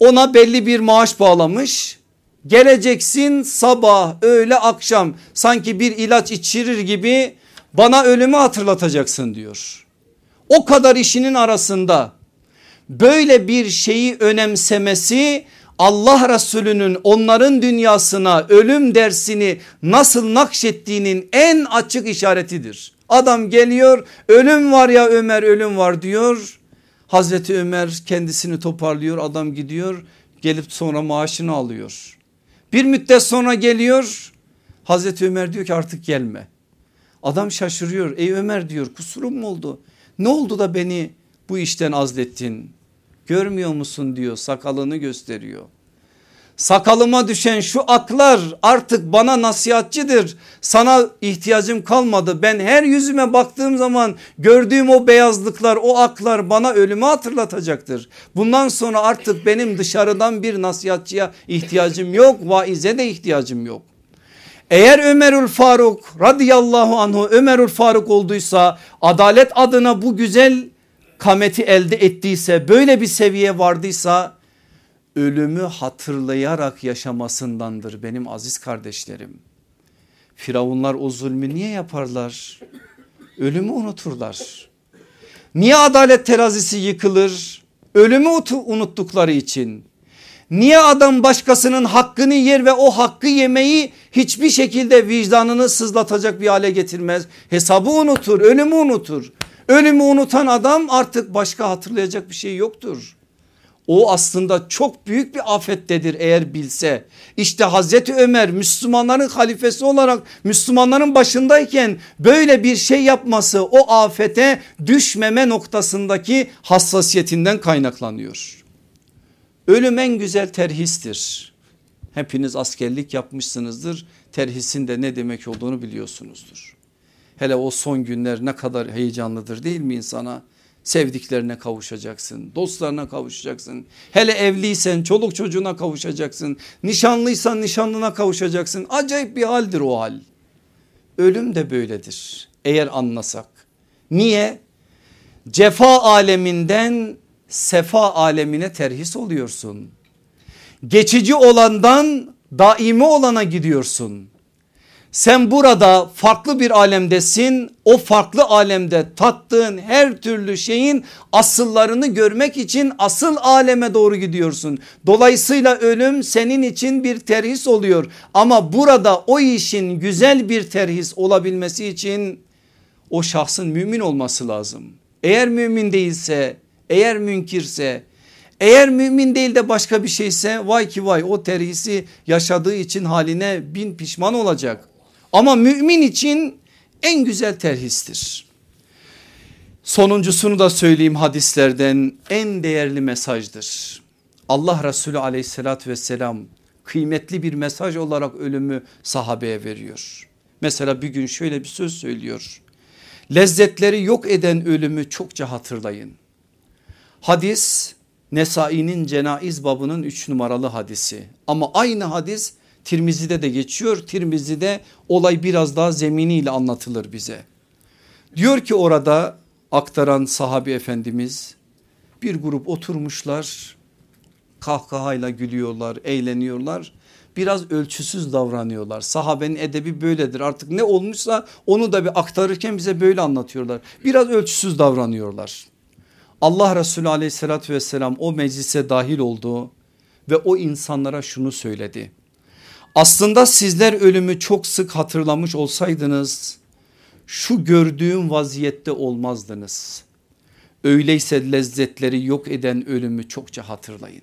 ona belli bir maaş bağlamış geleceksin sabah öğle akşam sanki bir ilaç içirir gibi bana ölümü hatırlatacaksın diyor. O kadar işinin arasında böyle bir şeyi önemsemesi Allah Resulü'nün onların dünyasına ölüm dersini nasıl nakşettiğinin en açık işaretidir. Adam geliyor ölüm var ya Ömer ölüm var diyor. Hazreti Ömer kendisini toparlıyor adam gidiyor gelip sonra maaşını alıyor. Bir müddet sonra geliyor Hazreti Ömer diyor ki artık gelme. Adam şaşırıyor ey Ömer diyor kusurum mu oldu? Ne oldu da beni bu işten azlettin? Görmüyor musun diyor sakalını gösteriyor. Sakalıma düşen şu aklar artık bana nasihatçidir. Sana ihtiyacım kalmadı. Ben her yüzüme baktığım zaman gördüğüm o beyazlıklar o aklar bana ölümü hatırlatacaktır. Bundan sonra artık benim dışarıdan bir nasihatçıya ihtiyacım yok. Vaize de ihtiyacım yok. Eğer Ömerül Faruk radıyallahu anhu Ömerül Faruk olduysa adalet adına bu güzel kameti elde ettiyse böyle bir seviye vardıysa ölümü hatırlayarak yaşamasındandır benim aziz kardeşlerim. Firavunlar o zulmü niye yaparlar? Ölümü unuturlar. Niye adalet terazisi yıkılır? Ölümü unuttukları için. Niye adam başkasının hakkını yer ve o hakkı yemeyi hiçbir şekilde vicdanını sızlatacak bir hale getirmez? Hesabı unutur, ölümü unutur. Ölümü unutan adam artık başka hatırlayacak bir şey yoktur. O aslında çok büyük bir afettedir eğer bilse. İşte Hazreti Ömer Müslümanların halifesi olarak Müslümanların başındayken böyle bir şey yapması o afete düşmeme noktasındaki hassasiyetinden kaynaklanıyor. Ölüm en güzel terhistir. Hepiniz askerlik yapmışsınızdır. Terhisin de ne demek olduğunu biliyorsunuzdur. Hele o son günler ne kadar heyecanlıdır değil mi insana? sevdiklerine kavuşacaksın. Dostlarına kavuşacaksın. Hele evliysen çoluk çocuğuna kavuşacaksın. Nişanlıysan nişanlına kavuşacaksın. Acayip bir haldir o hal. Ölüm de böyledir. eğer anlasak. Niye? Cefa aleminden sefa alemine terhis oluyorsun. Geçici olandan daimi olana gidiyorsun. Sen burada farklı bir alemdesin. O farklı alemde tattığın her türlü şeyin asıllarını görmek için asıl aleme doğru gidiyorsun. Dolayısıyla ölüm senin için bir terhis oluyor. Ama burada o işin güzel bir terhis olabilmesi için o şahsın mümin olması lazım. Eğer mümin değilse, eğer münkirse, eğer mümin değil de başka bir şeyse vay ki vay o terhisi yaşadığı için haline bin pişman olacak. Ama mümin için en güzel terhistir. Sonuncusunu da söyleyeyim hadislerden en değerli mesajdır. Allah Resulü aleyhissalatü vesselam kıymetli bir mesaj olarak ölümü sahabeye veriyor. Mesela bir gün şöyle bir söz söylüyor. Lezzetleri yok eden ölümü çokça hatırlayın. Hadis Nesai'nin cenaiz babının 3 numaralı hadisi ama aynı hadis Tirmizi'de de geçiyor. Tirmizi'de olay biraz daha zeminiyle anlatılır bize. Diyor ki orada aktaran sahabi efendimiz bir grup oturmuşlar kahkahayla gülüyorlar eğleniyorlar biraz ölçüsüz davranıyorlar. Sahabenin edebi böyledir artık ne olmuşsa onu da bir aktarırken bize böyle anlatıyorlar. Biraz ölçüsüz davranıyorlar. Allah Resulü aleyhissalatü vesselam o meclise dahil oldu ve o insanlara şunu söyledi. Aslında sizler ölümü çok sık hatırlamış olsaydınız şu gördüğüm vaziyette olmazdınız. Öyleyse lezzetleri yok eden ölümü çokça hatırlayın.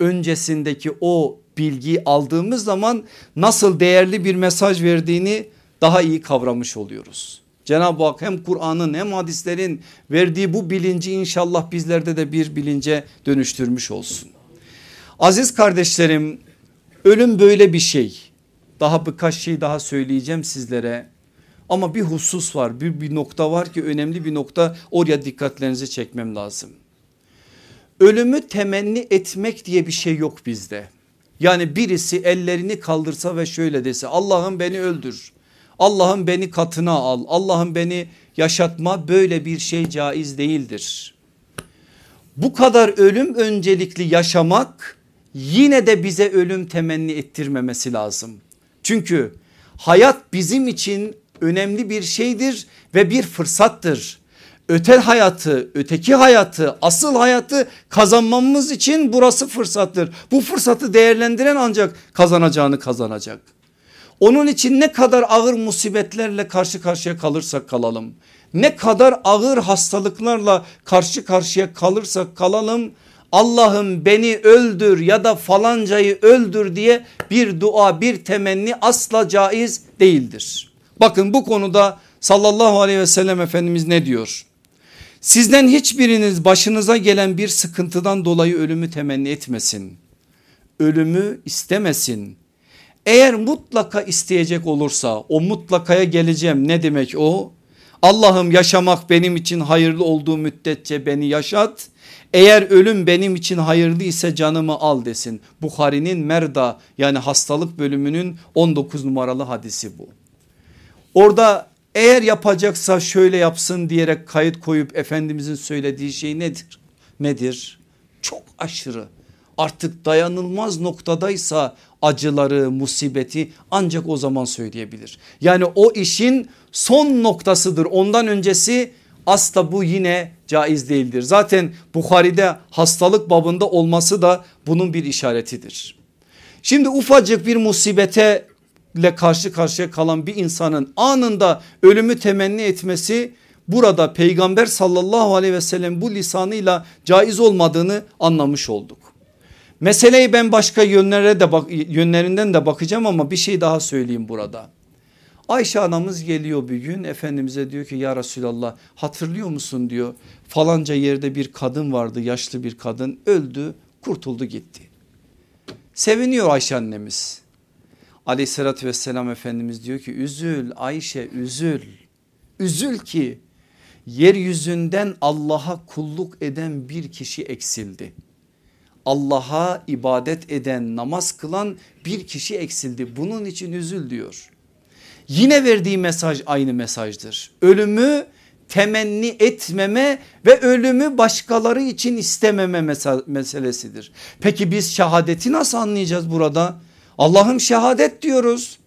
Öncesindeki o bilgiyi aldığımız zaman nasıl değerli bir mesaj verdiğini daha iyi kavramış oluyoruz. Cenab-ı Hak hem Kur'an'ın hem hadislerin verdiği bu bilinci inşallah bizlerde de bir bilince dönüştürmüş olsun. Aziz kardeşlerim ölüm böyle bir şey. Daha birkaç şey daha söyleyeceğim sizlere. Ama bir husus var bir, bir nokta var ki önemli bir nokta oraya dikkatlerinizi çekmem lazım. Ölümü temenni etmek diye bir şey yok bizde. Yani birisi ellerini kaldırsa ve şöyle dese Allah'ım beni öldür. Allah'ım beni katına al. Allah'ım beni yaşatma böyle bir şey caiz değildir. Bu kadar ölüm öncelikli yaşamak yine de bize ölüm temenni ettirmemesi lazım. Çünkü hayat bizim için önemli bir şeydir ve bir fırsattır öte hayatı, öteki hayatı, asıl hayatı kazanmamız için burası fırsattır. Bu fırsatı değerlendiren ancak kazanacağını kazanacak. Onun için ne kadar ağır musibetlerle karşı karşıya kalırsak kalalım. Ne kadar ağır hastalıklarla karşı karşıya kalırsak kalalım. Allah'ım beni öldür ya da falancayı öldür diye bir dua bir temenni asla caiz değildir. Bakın bu konuda sallallahu aleyhi ve sellem Efendimiz ne diyor? Sizden hiçbiriniz başınıza gelen bir sıkıntıdan dolayı ölümü temenni etmesin. Ölümü istemesin. Eğer mutlaka isteyecek olursa o mutlakaya geleceğim ne demek o? Allah'ım yaşamak benim için hayırlı olduğu müddetçe beni yaşat. Eğer ölüm benim için hayırlı ise canımı al desin. Bukhari'nin Merda yani hastalık bölümünün 19 numaralı hadisi bu. Orada eğer yapacaksa şöyle yapsın diyerek kayıt koyup Efendimizin söylediği şey nedir? Nedir? Çok aşırı artık dayanılmaz noktadaysa acıları musibeti ancak o zaman söyleyebilir. Yani o işin son noktasıdır ondan öncesi asla bu yine caiz değildir. Zaten Bukhari'de hastalık babında olması da bunun bir işaretidir. Şimdi ufacık bir musibete ile karşı karşıya kalan bir insanın anında ölümü temenni etmesi burada peygamber sallallahu aleyhi ve sellem bu lisanıyla caiz olmadığını anlamış olduk. Meseleyi ben başka yönlere de bak, yönlerinden de bakacağım ama bir şey daha söyleyeyim burada. Ayşe anamız geliyor bir gün Efendimiz'e diyor ki ya Resulallah hatırlıyor musun diyor falanca yerde bir kadın vardı yaşlı bir kadın öldü kurtuldu gitti. Seviniyor Ayşe annemiz aleyhissalatü vesselam Efendimiz diyor ki üzül Ayşe üzül. Üzül ki yeryüzünden Allah'a kulluk eden bir kişi eksildi. Allah'a ibadet eden namaz kılan bir kişi eksildi bunun için üzül diyor. Yine verdiği mesaj aynı mesajdır. Ölümü temenni etmeme ve ölümü başkaları için istememe meselesidir. Peki biz şehadeti nasıl anlayacağız burada? Allah'ım şehadet diyoruz.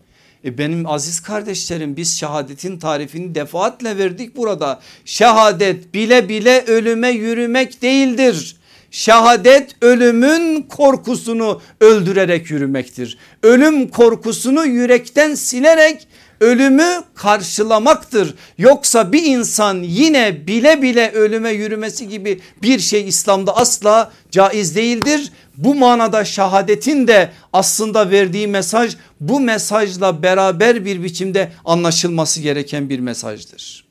E benim aziz kardeşlerim biz şehadetin tarifini defaatle verdik burada. Şehadet bile bile ölüme yürümek değildir. Şehadet ölümün korkusunu öldürerek yürümektir. Ölüm korkusunu yürekten silerek ölümü karşılamaktır. Yoksa bir insan yine bile bile ölüme yürümesi gibi bir şey İslam'da asla caiz değildir. Bu manada şehadetin de aslında verdiği mesaj bu mesajla beraber bir biçimde anlaşılması gereken bir mesajdır.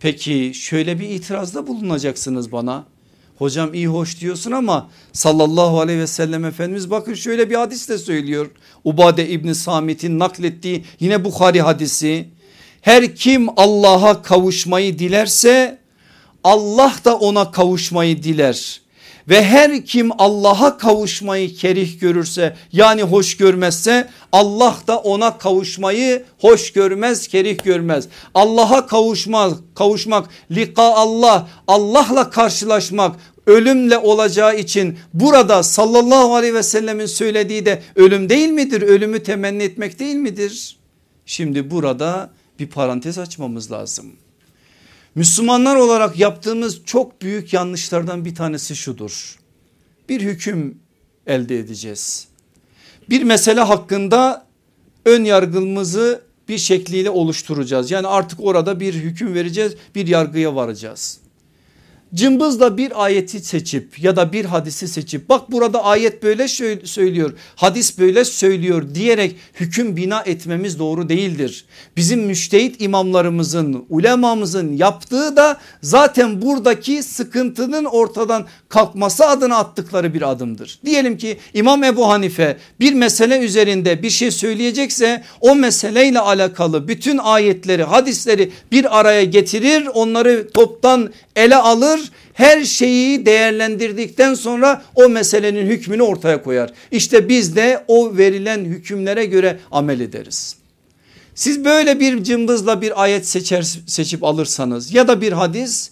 Peki şöyle bir itirazda bulunacaksınız bana. Hocam iyi hoş diyorsun ama sallallahu aleyhi ve sellem Efendimiz bakın şöyle bir hadis de söylüyor. Ubade İbni Samit'in naklettiği yine Bukhari hadisi. Her kim Allah'a kavuşmayı dilerse Allah da ona kavuşmayı diler. Ve her kim Allah'a kavuşmayı kerih görürse yani hoş görmezse Allah da ona kavuşmayı hoş görmez kerih görmez. Allah'a kavuşmak, kavuşmak lika Allah Allah'la karşılaşmak ölümle olacağı için burada sallallahu aleyhi ve sellemin söylediği de ölüm değil midir? Ölümü temenni etmek değil midir? Şimdi burada bir parantez açmamız lazım. Müslümanlar olarak yaptığımız çok büyük yanlışlardan bir tanesi şudur. Bir hüküm elde edeceğiz. Bir mesele hakkında ön yargımızı bir şekliyle oluşturacağız. Yani artık orada bir hüküm vereceğiz bir yargıya varacağız cımbızla bir ayeti seçip ya da bir hadisi seçip bak burada ayet böyle söylüyor hadis böyle söylüyor diyerek hüküm bina etmemiz doğru değildir. Bizim müştehit imamlarımızın ulemamızın yaptığı da zaten buradaki sıkıntının ortadan kalkması adına attıkları bir adımdır. Diyelim ki İmam Ebu Hanife bir mesele üzerinde bir şey söyleyecekse o meseleyle alakalı bütün ayetleri hadisleri bir araya getirir onları toptan ele alır her şeyi değerlendirdikten sonra o meselenin hükmünü ortaya koyar. İşte biz de o verilen hükümlere göre amel ederiz. Siz böyle bir cımbızla bir ayet seçer, seçip alırsanız ya da bir hadis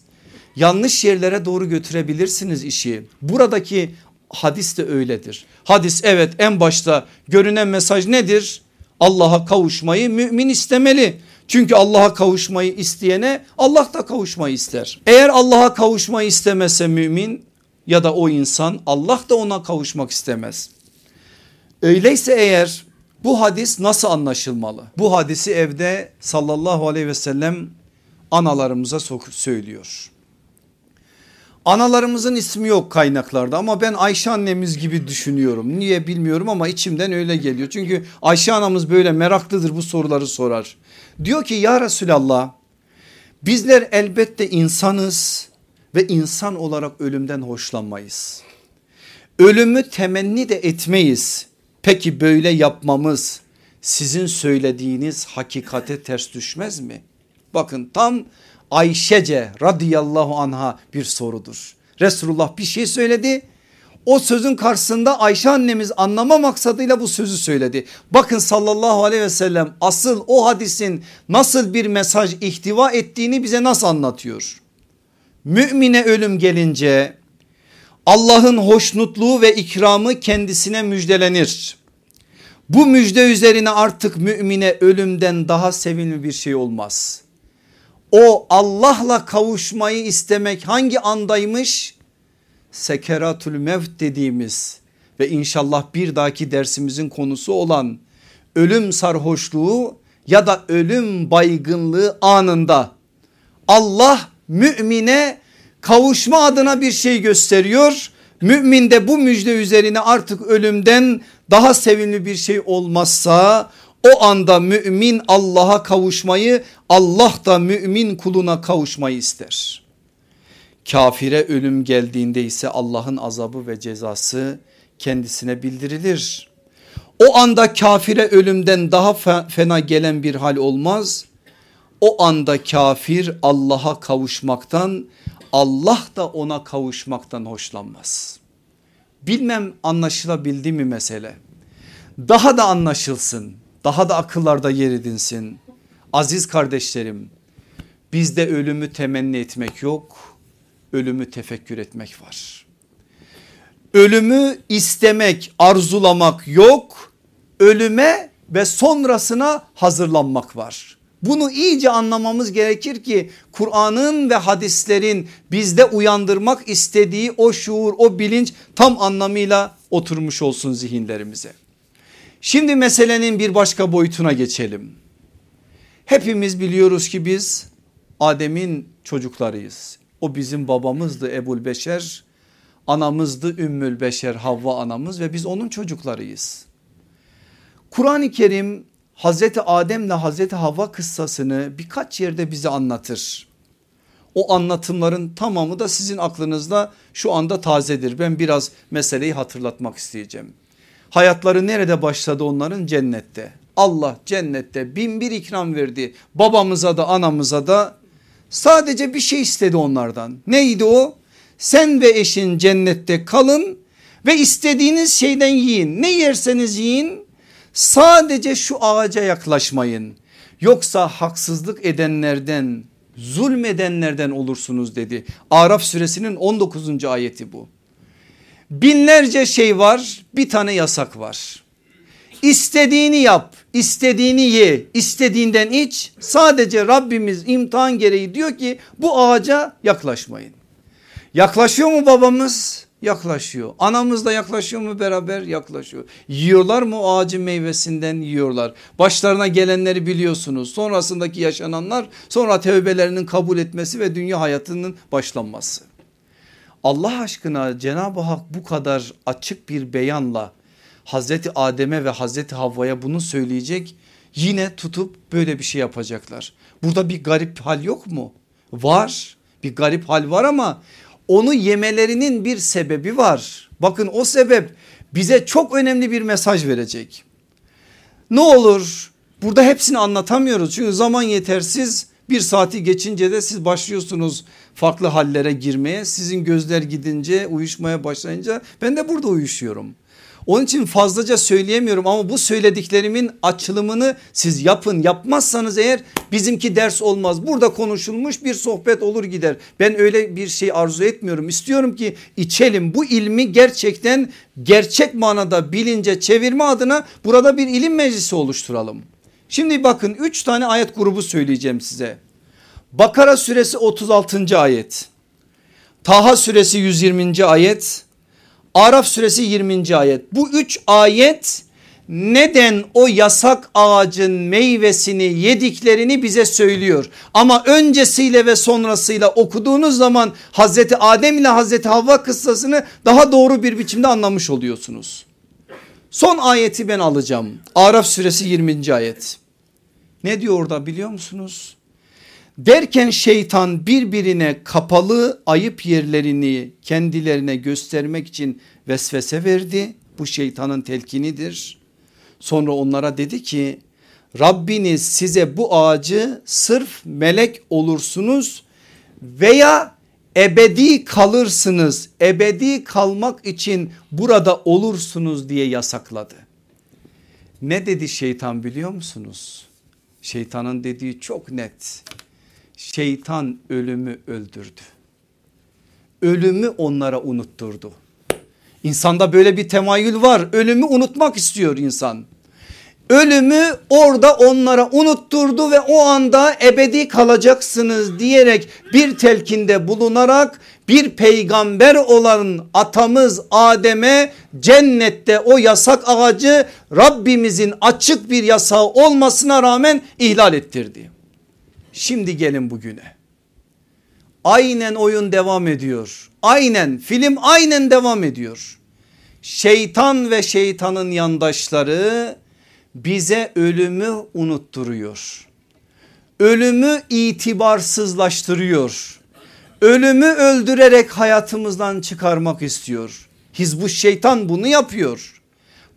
yanlış yerlere doğru götürebilirsiniz işi. Buradaki hadis de öyledir. Hadis evet en başta görünen mesaj nedir? Allah'a kavuşmayı mümin istemeli. Çünkü Allah'a kavuşmayı isteyene Allah da kavuşmayı ister. Eğer Allah'a kavuşmayı istemese mümin ya da o insan Allah da ona kavuşmak istemez. Öyleyse eğer bu hadis nasıl anlaşılmalı? Bu hadisi evde sallallahu aleyhi ve sellem analarımıza söylüyor. Analarımızın ismi yok kaynaklarda ama ben Ayşe annemiz gibi düşünüyorum. Niye bilmiyorum ama içimden öyle geliyor. Çünkü Ayşe anamız böyle meraklıdır bu soruları sorar. Diyor ki ya Resulallah bizler elbette insanız ve insan olarak ölümden hoşlanmayız. Ölümü temenni de etmeyiz. Peki böyle yapmamız sizin söylediğiniz hakikate ters düşmez mi? Bakın tam Ayşece radıyallahu anha bir sorudur. Resulullah bir şey söyledi o sözün karşısında Ayşe annemiz anlama maksadıyla bu sözü söyledi. Bakın sallallahu aleyhi ve sellem asıl o hadisin nasıl bir mesaj ihtiva ettiğini bize nasıl anlatıyor? Mümine ölüm gelince Allah'ın hoşnutluğu ve ikramı kendisine müjdelenir. Bu müjde üzerine artık mümine ölümden daha sevimli bir şey olmaz. O Allah'la kavuşmayı istemek hangi andaymış? Sekeratul mevt dediğimiz ve inşallah bir dahaki dersimizin konusu olan ölüm sarhoşluğu ya da ölüm baygınlığı anında Allah mümine kavuşma adına bir şey gösteriyor. Mümin de bu müjde üzerine artık ölümden daha sevimli bir şey olmazsa o anda mümin Allah'a kavuşmayı Allah da mümin kuluna kavuşmayı ister. Kafire ölüm geldiğinde ise Allah'ın azabı ve cezası kendisine bildirilir. O anda kafire ölümden daha fena gelen bir hal olmaz. O anda kafir Allah'a kavuşmaktan Allah da ona kavuşmaktan hoşlanmaz. Bilmem anlaşılabildi mi mesele? Daha da anlaşılsın daha da akıllarda yer edinsin. Aziz kardeşlerim bizde ölümü temenni etmek yok ölümü tefekkür etmek var. Ölümü istemek arzulamak yok ölüme ve sonrasına hazırlanmak var. Bunu iyice anlamamız gerekir ki Kur'an'ın ve hadislerin bizde uyandırmak istediği o şuur o bilinç tam anlamıyla oturmuş olsun zihinlerimize. Şimdi meselenin bir başka boyutuna geçelim. Hepimiz biliyoruz ki biz Adem'in çocuklarıyız. O bizim babamızdı Ebul Beşer, anamızdı Ümmül Beşer Havva anamız ve biz onun çocuklarıyız. Kur'an-ı Kerim Hazreti Adem ile Hazreti Havva kıssasını birkaç yerde bize anlatır. O anlatımların tamamı da sizin aklınızda şu anda tazedir. Ben biraz meseleyi hatırlatmak isteyeceğim. Hayatları nerede başladı onların? Cennette. Allah cennette bin bir ikram verdi. Babamıza da anamıza da sadece bir şey istedi onlardan. Neydi o? Sen ve eşin cennette kalın ve istediğiniz şeyden yiyin. Ne yerseniz yiyin sadece şu ağaca yaklaşmayın. Yoksa haksızlık edenlerden zulmedenlerden olursunuz dedi. Araf suresinin 19. ayeti bu. Binlerce şey var bir tane yasak var. İstediğini yap, istediğini ye, istediğinden iç. Sadece Rabbimiz imtihan gereği diyor ki bu ağaca yaklaşmayın. Yaklaşıyor mu babamız? Yaklaşıyor. Anamız da yaklaşıyor mu beraber? Yaklaşıyor. Yiyorlar mı o ağacın meyvesinden? Yiyorlar. Başlarına gelenleri biliyorsunuz. Sonrasındaki yaşananlar sonra tövbelerinin kabul etmesi ve dünya hayatının başlanması. Allah aşkına Cenab-ı Hak bu kadar açık bir beyanla Hazreti Adem'e ve Hazreti Havva'ya bunu söyleyecek yine tutup böyle bir şey yapacaklar. Burada bir garip hal yok mu? Var bir garip hal var ama onu yemelerinin bir sebebi var. Bakın o sebep bize çok önemli bir mesaj verecek. Ne olur burada hepsini anlatamıyoruz çünkü zaman yetersiz bir saati geçince de siz başlıyorsunuz farklı hallere girmeye. Sizin gözler gidince uyuşmaya başlayınca ben de burada uyuşuyorum. Onun için fazlaca söyleyemiyorum ama bu söylediklerimin açılımını siz yapın. Yapmazsanız eğer bizimki ders olmaz. Burada konuşulmuş bir sohbet olur gider. Ben öyle bir şey arzu etmiyorum. İstiyorum ki içelim bu ilmi gerçekten gerçek manada bilince çevirme adına burada bir ilim meclisi oluşturalım. Şimdi bakın 3 tane ayet grubu söyleyeceğim size. Bakara suresi 36. ayet. Taha suresi 120. ayet. Araf suresi 20. ayet. Bu üç ayet neden o yasak ağacın meyvesini yediklerini bize söylüyor. Ama öncesiyle ve sonrasıyla okuduğunuz zaman Hazreti Adem ile Hazreti Havva kıssasını daha doğru bir biçimde anlamış oluyorsunuz. Son ayeti ben alacağım. Araf suresi 20. ayet. Ne diyor orada biliyor musunuz? Derken şeytan birbirine kapalı ayıp yerlerini kendilerine göstermek için vesvese verdi. Bu şeytanın telkinidir. Sonra onlara dedi ki Rabbiniz size bu ağacı sırf melek olursunuz veya ebedi kalırsınız. Ebedi kalmak için burada olursunuz diye yasakladı. Ne dedi şeytan biliyor musunuz? Şeytanın dediği çok net şeytan ölümü öldürdü. Ölümü onlara unutturdu. İnsanda böyle bir temayül var. Ölümü unutmak istiyor insan. Ölümü orada onlara unutturdu ve o anda ebedi kalacaksınız diyerek bir telkinde bulunarak bir peygamber olan atamız Adem'e cennette o yasak ağacı Rabbimizin açık bir yasağı olmasına rağmen ihlal ettirdi. Şimdi gelin bugüne. Aynen oyun devam ediyor. Aynen film aynen devam ediyor. Şeytan ve şeytanın yandaşları bize ölümü unutturuyor. Ölümü itibarsızlaştırıyor. Ölümü öldürerek hayatımızdan çıkarmak istiyor. Hizbu şeytan bunu yapıyor.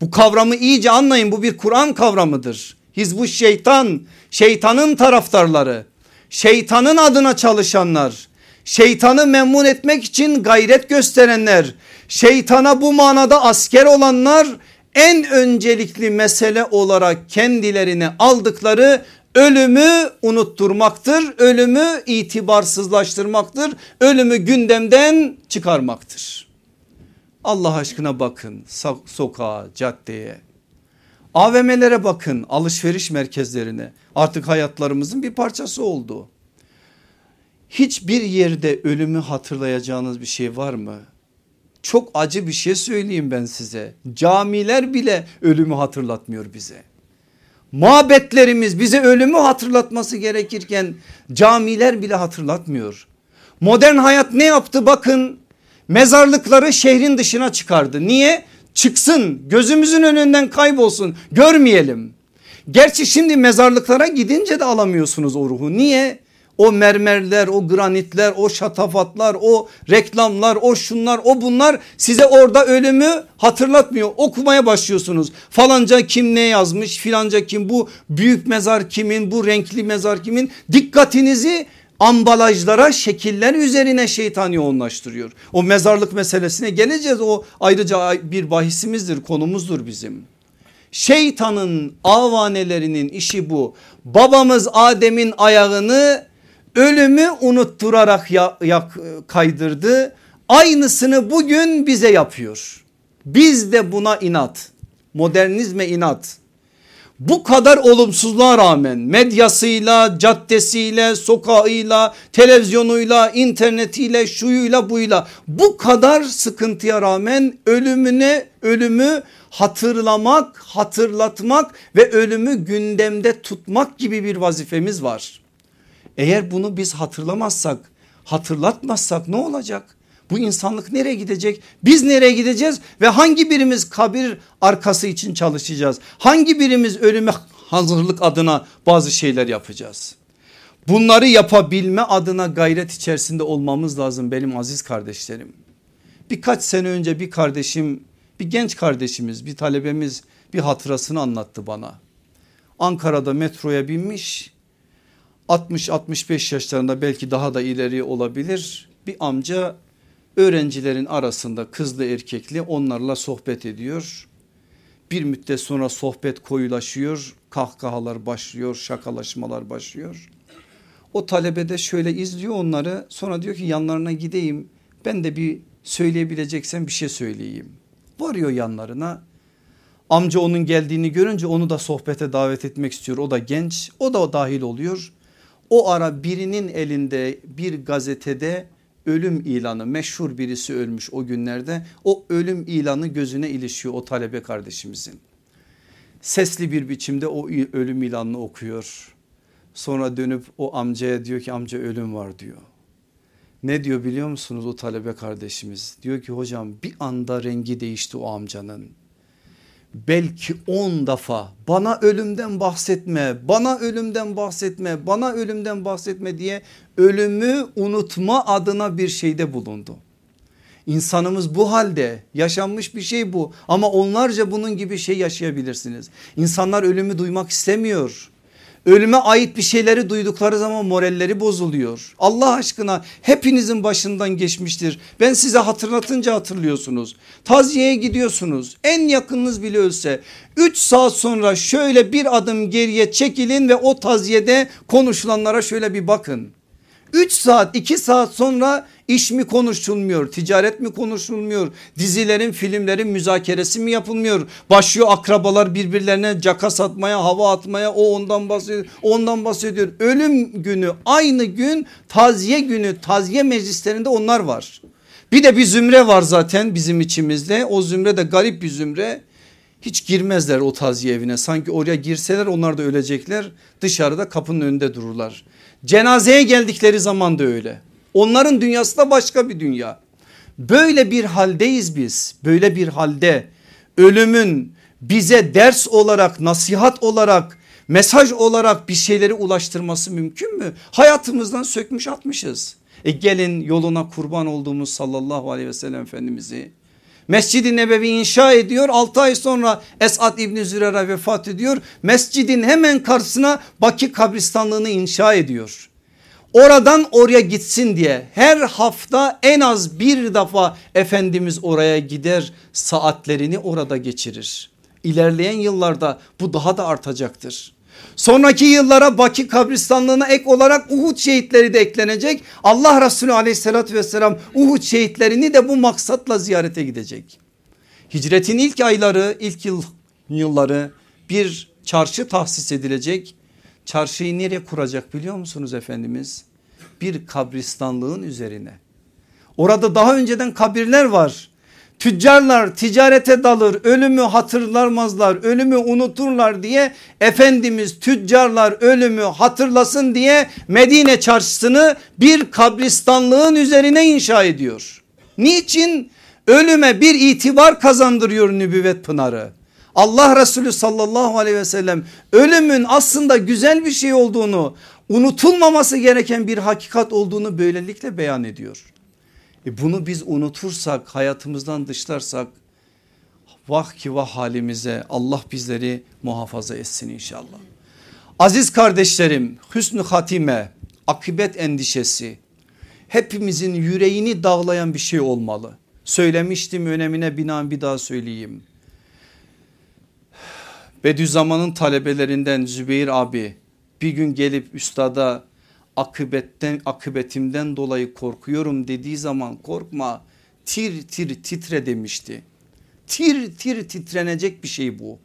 Bu kavramı iyice anlayın bu bir Kur'an kavramıdır. Hizbu şeytan şeytanın taraftarları şeytanın adına çalışanlar şeytanı memnun etmek için gayret gösterenler şeytana bu manada asker olanlar en öncelikli mesele olarak kendilerine aldıkları ölümü unutturmaktır. Ölümü itibarsızlaştırmaktır. Ölümü gündemden çıkarmaktır. Allah aşkına bakın sokağa, caddeye. AVM'lere bakın, alışveriş merkezlerine. Artık hayatlarımızın bir parçası oldu. Hiçbir yerde ölümü hatırlayacağınız bir şey var mı? Çok acı bir şey söyleyeyim ben size. Camiler bile ölümü hatırlatmıyor bize. Mabetlerimiz bize ölümü hatırlatması gerekirken camiler bile hatırlatmıyor. Modern hayat ne yaptı bakın mezarlıkları şehrin dışına çıkardı. Niye? Çıksın gözümüzün önünden kaybolsun görmeyelim. Gerçi şimdi mezarlıklara gidince de alamıyorsunuz o ruhu. Niye? O mermerler, o granitler, o şatafatlar, o reklamlar, o şunlar, o bunlar size orada ölümü hatırlatmıyor. Okumaya başlıyorsunuz. Falanca kim ne yazmış, filanca kim bu büyük mezar kimin, bu renkli mezar kimin? Dikkatinizi ambalajlara şekiller üzerine şeytan yoğunlaştırıyor. O mezarlık meselesine geleceğiz o ayrıca bir bahisimizdir konumuzdur bizim. Şeytanın avanelerinin işi bu. Babamız Adem'in ayağını ölümü unutturarak ya, ya, kaydırdı. Aynısını bugün bize yapıyor. Biz de buna inat. Modernizme inat. Bu kadar olumsuzluğa rağmen medyasıyla, caddesiyle, sokağıyla, televizyonuyla, internetiyle, şuyuyla buyla bu kadar sıkıntıya rağmen ölümüne ölümü hatırlamak, hatırlatmak ve ölümü gündemde tutmak gibi bir vazifemiz var. Eğer bunu biz hatırlamazsak, hatırlatmazsak ne olacak? Bu insanlık nereye gidecek? Biz nereye gideceğiz? Ve hangi birimiz kabir arkası için çalışacağız? Hangi birimiz ölüme hazırlık adına bazı şeyler yapacağız? Bunları yapabilme adına gayret içerisinde olmamız lazım benim aziz kardeşlerim. Birkaç sene önce bir kardeşim bir genç kardeşimiz bir talebemiz bir hatırasını anlattı bana. Ankara'da metroya binmiş 60-65 yaşlarında belki daha da ileri olabilir bir amca öğrencilerin arasında kızlı erkekli onlarla sohbet ediyor. Bir müddet sonra sohbet koyulaşıyor kahkahalar başlıyor şakalaşmalar başlıyor. O talebe de şöyle izliyor onları sonra diyor ki yanlarına gideyim ben de bir söyleyebileceksen bir şey söyleyeyim. Varıyor yanlarına amca onun geldiğini görünce onu da sohbete davet etmek istiyor o da genç o da dahil oluyor. O ara birinin elinde bir gazetede ölüm ilanı meşhur birisi ölmüş o günlerde o ölüm ilanı gözüne ilişiyor o talebe kardeşimizin. Sesli bir biçimde o ölüm ilanını okuyor. Sonra dönüp o amcaya diyor ki amca ölüm var diyor. Ne diyor biliyor musunuz o talebe kardeşimiz? Diyor ki hocam bir anda rengi değişti o amcanın belki on defa bana ölümden bahsetme bana ölümden bahsetme bana ölümden bahsetme diye ölümü unutma adına bir şeyde bulundu. İnsanımız bu halde yaşanmış bir şey bu ama onlarca bunun gibi şey yaşayabilirsiniz. İnsanlar ölümü duymak istemiyor. Ölüme ait bir şeyleri duydukları zaman moralleri bozuluyor. Allah aşkına hepinizin başından geçmiştir. Ben size hatırlatınca hatırlıyorsunuz. Taziyeye gidiyorsunuz. En yakınınız bile ölse 3 saat sonra şöyle bir adım geriye çekilin ve o taziyede konuşulanlara şöyle bir bakın. 3 saat 2 saat sonra iş mi konuşulmuyor ticaret mi konuşulmuyor dizilerin filmlerin müzakeresi mi yapılmıyor? Başlıyor akrabalar birbirlerine caka satmaya hava atmaya o ondan bahsediyor ondan bahsediyor. Ölüm günü aynı gün taziye günü taziye meclislerinde onlar var. Bir de bir zümre var zaten bizim içimizde. O zümre de garip bir zümre. Hiç girmezler o taziye evine. Sanki oraya girseler onlar da ölecekler. Dışarıda kapının önünde dururlar Cenazeye geldikleri zaman da öyle. Onların dünyası da başka bir dünya. Böyle bir haldeyiz biz. Böyle bir halde ölümün bize ders olarak, nasihat olarak, mesaj olarak bir şeyleri ulaştırması mümkün mü? Hayatımızdan sökmüş atmışız. E gelin yoluna kurban olduğumuz sallallahu aleyhi ve sellem efendimizi Mescid-i Nebevi inşa ediyor 6 ay sonra Esad İbni Zürer'e vefat ediyor. Mescidin hemen karşısına Baki kabristanlığını inşa ediyor. Oradan oraya gitsin diye her hafta en az bir defa Efendimiz oraya gider saatlerini orada geçirir. İlerleyen yıllarda bu daha da artacaktır. Sonraki yıllara Baki kabristanlığına ek olarak Uhud şehitleri de eklenecek. Allah Resulü aleyhissalatü vesselam Uhud şehitlerini de bu maksatla ziyarete gidecek. Hicretin ilk ayları ilk yıl, yılları bir çarşı tahsis edilecek. Çarşıyı nereye kuracak biliyor musunuz Efendimiz? Bir kabristanlığın üzerine. Orada daha önceden kabirler var. Tüccarlar ticarete dalır ölümü hatırlamazlar ölümü unuturlar diye Efendimiz tüccarlar ölümü hatırlasın diye Medine çarşısını bir kabristanlığın üzerine inşa ediyor. Niçin? Ölüme bir itibar kazandırıyor nübüvvet pınarı. Allah Resulü sallallahu aleyhi ve sellem ölümün aslında güzel bir şey olduğunu unutulmaması gereken bir hakikat olduğunu böylelikle beyan ediyor. E bunu biz unutursak hayatımızdan dışlarsak vah ki vah halimize Allah bizleri muhafaza etsin inşallah. Aziz kardeşlerim hüsnü hatime akıbet endişesi hepimizin yüreğini dağlayan bir şey olmalı. Söylemiştim önemine binaen bir daha söyleyeyim. Bediüzzaman'ın talebelerinden Zübeyir abi bir gün gelip üstada akıbetten akıbetimden dolayı korkuyorum dediği zaman korkma tir tir titre demişti. Tir tir titrenecek bir şey bu.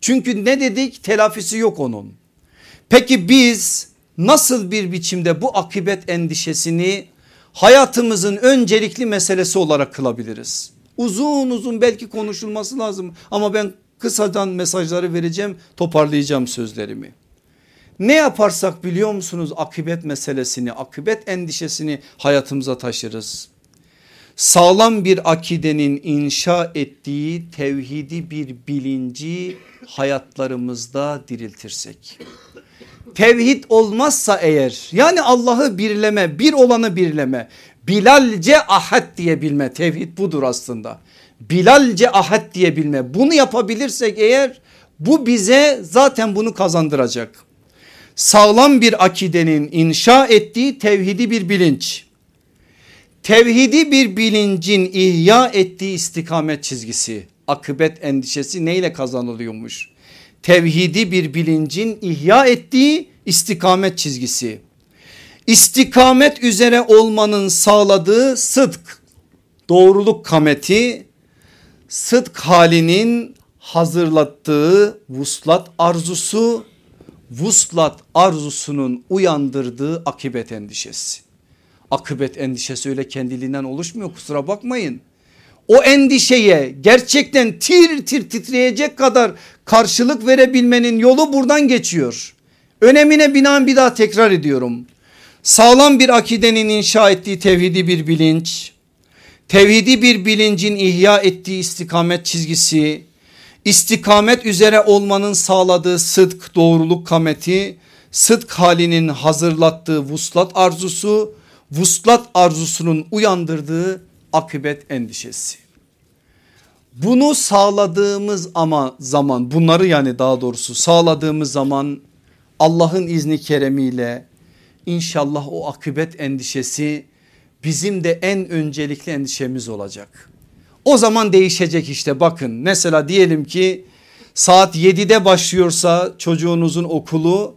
Çünkü ne dedik telafisi yok onun. Peki biz nasıl bir biçimde bu akıbet endişesini hayatımızın öncelikli meselesi olarak kılabiliriz? Uzun uzun belki konuşulması lazım ama ben kısadan mesajları vereceğim toparlayacağım sözlerimi. Ne yaparsak biliyor musunuz akıbet meselesini akıbet endişesini hayatımıza taşırız. Sağlam bir akidenin inşa ettiği tevhidi bir bilinci hayatlarımızda diriltirsek. Tevhid olmazsa eğer yani Allah'ı birleme bir olanı birleme Bilalce ahad diyebilme tevhid budur aslında. Bilalce ahad diyebilme bunu yapabilirsek eğer bu bize zaten bunu kazandıracak sağlam bir akidenin inşa ettiği tevhidi bir bilinç. Tevhidi bir bilincin ihya ettiği istikamet çizgisi akıbet endişesi neyle kazanılıyormuş? Tevhidi bir bilincin ihya ettiği istikamet çizgisi. İstikamet üzere olmanın sağladığı sıdk, doğruluk kameti, sıdk halinin hazırlattığı vuslat arzusu vuslat arzusunun uyandırdığı akıbet endişesi. Akıbet endişesi öyle kendiliğinden oluşmuyor kusura bakmayın. O endişeye gerçekten tir tir titreyecek kadar karşılık verebilmenin yolu buradan geçiyor. Önemine binaen bir daha tekrar ediyorum. Sağlam bir akidenin inşa ettiği tevhidi bir bilinç, tevhidi bir bilincin ihya ettiği istikamet çizgisi, istikamet üzere olmanın sağladığı sıdk doğruluk kameti sıdk halinin hazırlattığı vuslat arzusu vuslat arzusunun uyandırdığı akıbet endişesi. Bunu sağladığımız ama zaman bunları yani daha doğrusu sağladığımız zaman Allah'ın izni keremiyle inşallah o akıbet endişesi bizim de en öncelikli endişemiz olacak. O zaman değişecek işte bakın mesela diyelim ki saat 7'de başlıyorsa çocuğunuzun okulu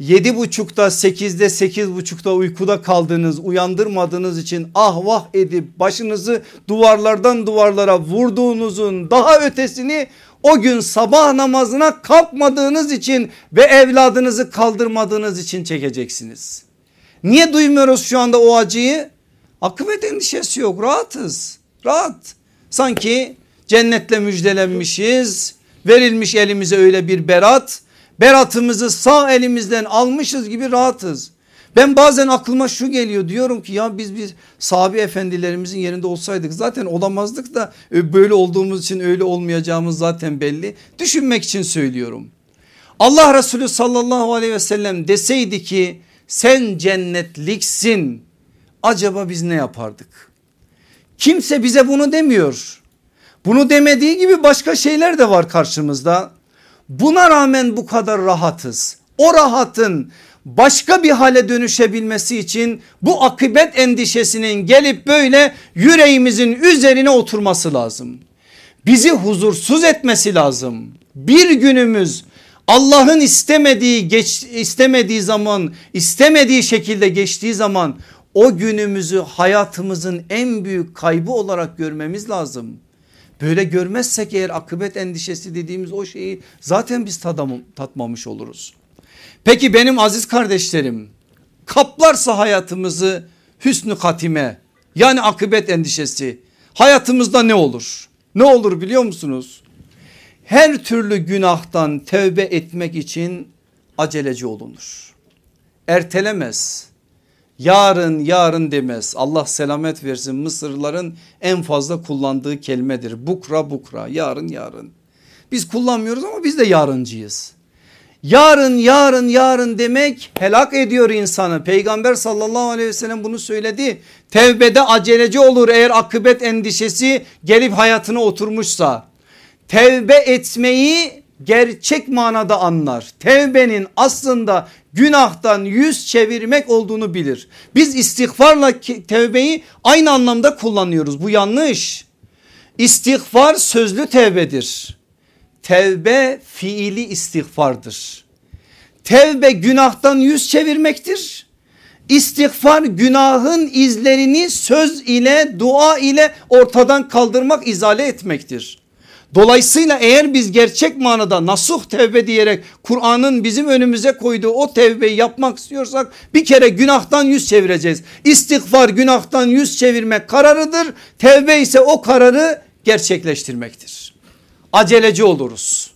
7.30'da 8'de 8.30'da uykuda kaldığınız uyandırmadığınız için ah vah edip başınızı duvarlardan duvarlara vurduğunuzun daha ötesini o gün sabah namazına kalkmadığınız için ve evladınızı kaldırmadığınız için çekeceksiniz. Niye duymuyoruz şu anda o acıyı? Akıbet endişesi yok rahatız rahat. Sanki cennetle müjdelenmişiz verilmiş elimize öyle bir berat beratımızı sağ elimizden almışız gibi rahatız. Ben bazen aklıma şu geliyor diyorum ki ya biz biz sahabi efendilerimizin yerinde olsaydık zaten olamazdık da böyle olduğumuz için öyle olmayacağımız zaten belli. Düşünmek için söylüyorum. Allah Resulü sallallahu aleyhi ve sellem deseydi ki sen cennetliksin acaba biz ne yapardık? Kimse bize bunu demiyor. Bunu demediği gibi başka şeyler de var karşımızda. Buna rağmen bu kadar rahatız. O rahatın başka bir hale dönüşebilmesi için bu akıbet endişesinin gelip böyle yüreğimizin üzerine oturması lazım. bizi huzursuz etmesi lazım. Bir günümüz Allah'ın istemediği geç, istemediği zaman istemediği şekilde geçtiği zaman o günümüzü hayatımızın en büyük kaybı olarak görmemiz lazım. Böyle görmezsek eğer akıbet endişesi dediğimiz o şeyi zaten biz tadam, tatmamış oluruz. Peki benim aziz kardeşlerim kaplarsa hayatımızı hüsnü katime yani akıbet endişesi hayatımızda ne olur? Ne olur biliyor musunuz? Her türlü günahtan tevbe etmek için aceleci olunur. Ertelemez. Yarın yarın demez. Allah selamet versin Mısırlıların en fazla kullandığı kelimedir. Bukra bukra yarın yarın. Biz kullanmıyoruz ama biz de yarıncıyız. Yarın yarın yarın demek helak ediyor insanı. Peygamber sallallahu aleyhi ve sellem bunu söyledi. Tevbede aceleci olur eğer akıbet endişesi gelip hayatına oturmuşsa. Tevbe etmeyi gerçek manada anlar. Tevbenin aslında günahtan yüz çevirmek olduğunu bilir. Biz istiğfarla tevbeyi aynı anlamda kullanıyoruz. Bu yanlış. İstiğfar sözlü tevbedir. Tevbe fiili istiğfardır. Tevbe günahtan yüz çevirmektir. İstiğfar günahın izlerini söz ile dua ile ortadan kaldırmak izale etmektir. Dolayısıyla eğer biz gerçek manada nasuh tevbe diyerek Kur'an'ın bizim önümüze koyduğu o tevbeyi yapmak istiyorsak bir kere günahtan yüz çevireceğiz. İstiğfar günahtan yüz çevirmek kararıdır. Tevbe ise o kararı gerçekleştirmektir. Aceleci oluruz.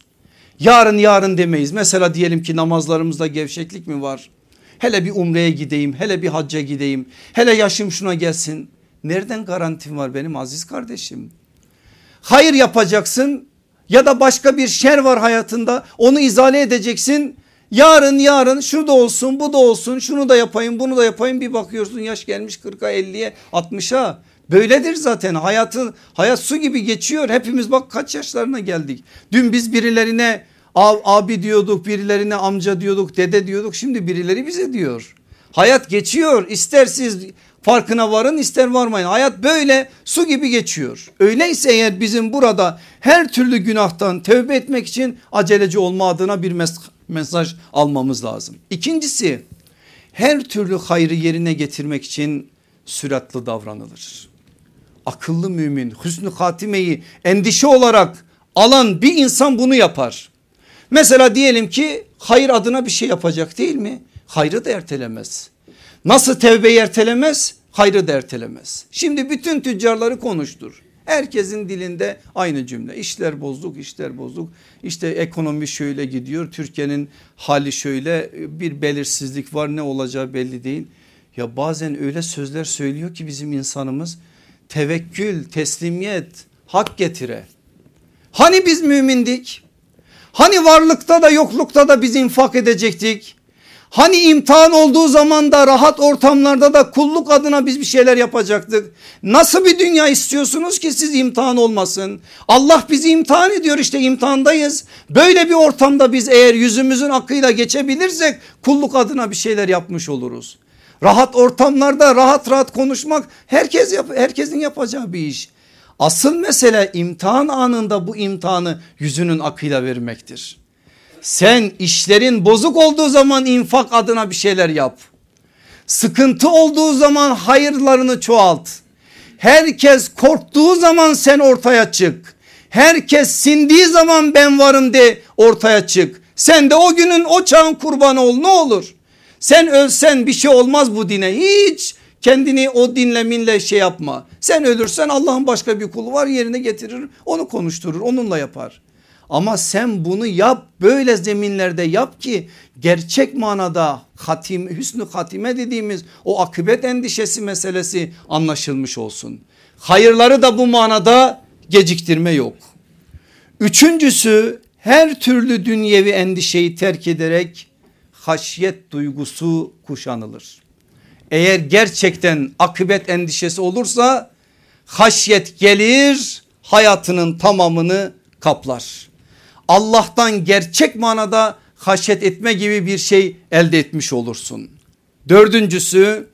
Yarın yarın demeyiz. Mesela diyelim ki namazlarımızda gevşeklik mi var? Hele bir umreye gideyim, hele bir hacca gideyim, hele yaşım şuna gelsin. Nereden garantim var benim aziz kardeşim? Hayır yapacaksın ya da başka bir şer var hayatında onu izale edeceksin. Yarın yarın şu da olsun bu da olsun şunu da yapayım bunu da yapayım bir bakıyorsun yaş gelmiş 40'a 50'ye 60'a. Böyledir zaten hayatın hayat su gibi geçiyor hepimiz bak kaç yaşlarına geldik. Dün biz birilerine abi diyorduk birilerine amca diyorduk dede diyorduk şimdi birileri bize diyor. Hayat geçiyor ister siz farkına varın ister varmayın. Hayat böyle su gibi geçiyor. Öyleyse eğer bizim burada her türlü günahtan tövbe etmek için aceleci olma adına bir mes mesaj almamız lazım. İkincisi her türlü hayrı yerine getirmek için süratli davranılır. Akıllı mümin hüsnü hatimeyi endişe olarak alan bir insan bunu yapar. Mesela diyelim ki hayır adına bir şey yapacak değil mi? Hayrı da ertelemez. Nasıl tevbeyi ertelemez? Hayrı da ertelemez. Şimdi bütün tüccarları konuştur. Herkesin dilinde aynı cümle işler bozduk işler bozduk işte ekonomi şöyle gidiyor Türkiye'nin hali şöyle bir belirsizlik var ne olacağı belli değil. Ya bazen öyle sözler söylüyor ki bizim insanımız tevekkül teslimiyet hak getire. Hani biz mümindik hani varlıkta da yoklukta da biz infak edecektik Hani imtihan olduğu zaman da rahat ortamlarda da kulluk adına biz bir şeyler yapacaktık. Nasıl bir dünya istiyorsunuz ki siz imtihan olmasın? Allah bizi imtihan ediyor işte imtihandayız. Böyle bir ortamda biz eğer yüzümüzün akıyla geçebilirsek kulluk adına bir şeyler yapmış oluruz. Rahat ortamlarda rahat rahat konuşmak herkes yap herkesin yapacağı bir iş. Asıl mesele imtihan anında bu imtihanı yüzünün akıyla vermektir. Sen işlerin bozuk olduğu zaman infak adına bir şeyler yap. Sıkıntı olduğu zaman hayırlarını çoğalt. Herkes korktuğu zaman sen ortaya çık. Herkes sindiği zaman ben varım de ortaya çık. Sen de o günün o çağın kurbanı ol ne olur. Sen ölsen bir şey olmaz bu dine hiç kendini o dinle minle şey yapma. Sen ölürsen Allah'ın başka bir kulu var yerine getirir onu konuşturur onunla yapar. Ama sen bunu yap böyle zeminlerde yap ki gerçek manada hatim, hüsnü hatime dediğimiz o akıbet endişesi meselesi anlaşılmış olsun. Hayırları da bu manada geciktirme yok. Üçüncüsü her türlü dünyevi endişeyi terk ederek haşyet duygusu kuşanılır. Eğer gerçekten akıbet endişesi olursa haşyet gelir hayatının tamamını kaplar. Allah'tan gerçek manada haşyet etme gibi bir şey elde etmiş olursun. Dördüncüsü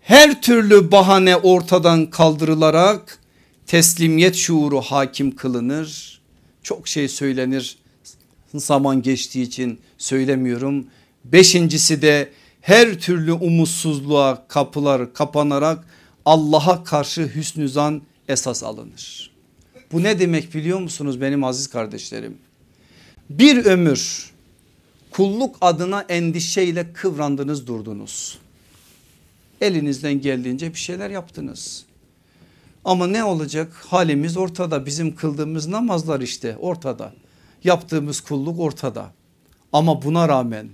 her türlü bahane ortadan kaldırılarak teslimiyet şuuru hakim kılınır. Çok şey söylenir zaman geçtiği için söylemiyorum. Beşincisi de her türlü umutsuzluğa kapılar kapanarak Allah'a karşı hüsnü zan esas alınır. Bu ne demek biliyor musunuz benim aziz kardeşlerim? Bir ömür kulluk adına endişeyle kıvrandınız durdunuz. Elinizden geldiğince bir şeyler yaptınız. Ama ne olacak halimiz ortada bizim kıldığımız namazlar işte ortada. Yaptığımız kulluk ortada. Ama buna rağmen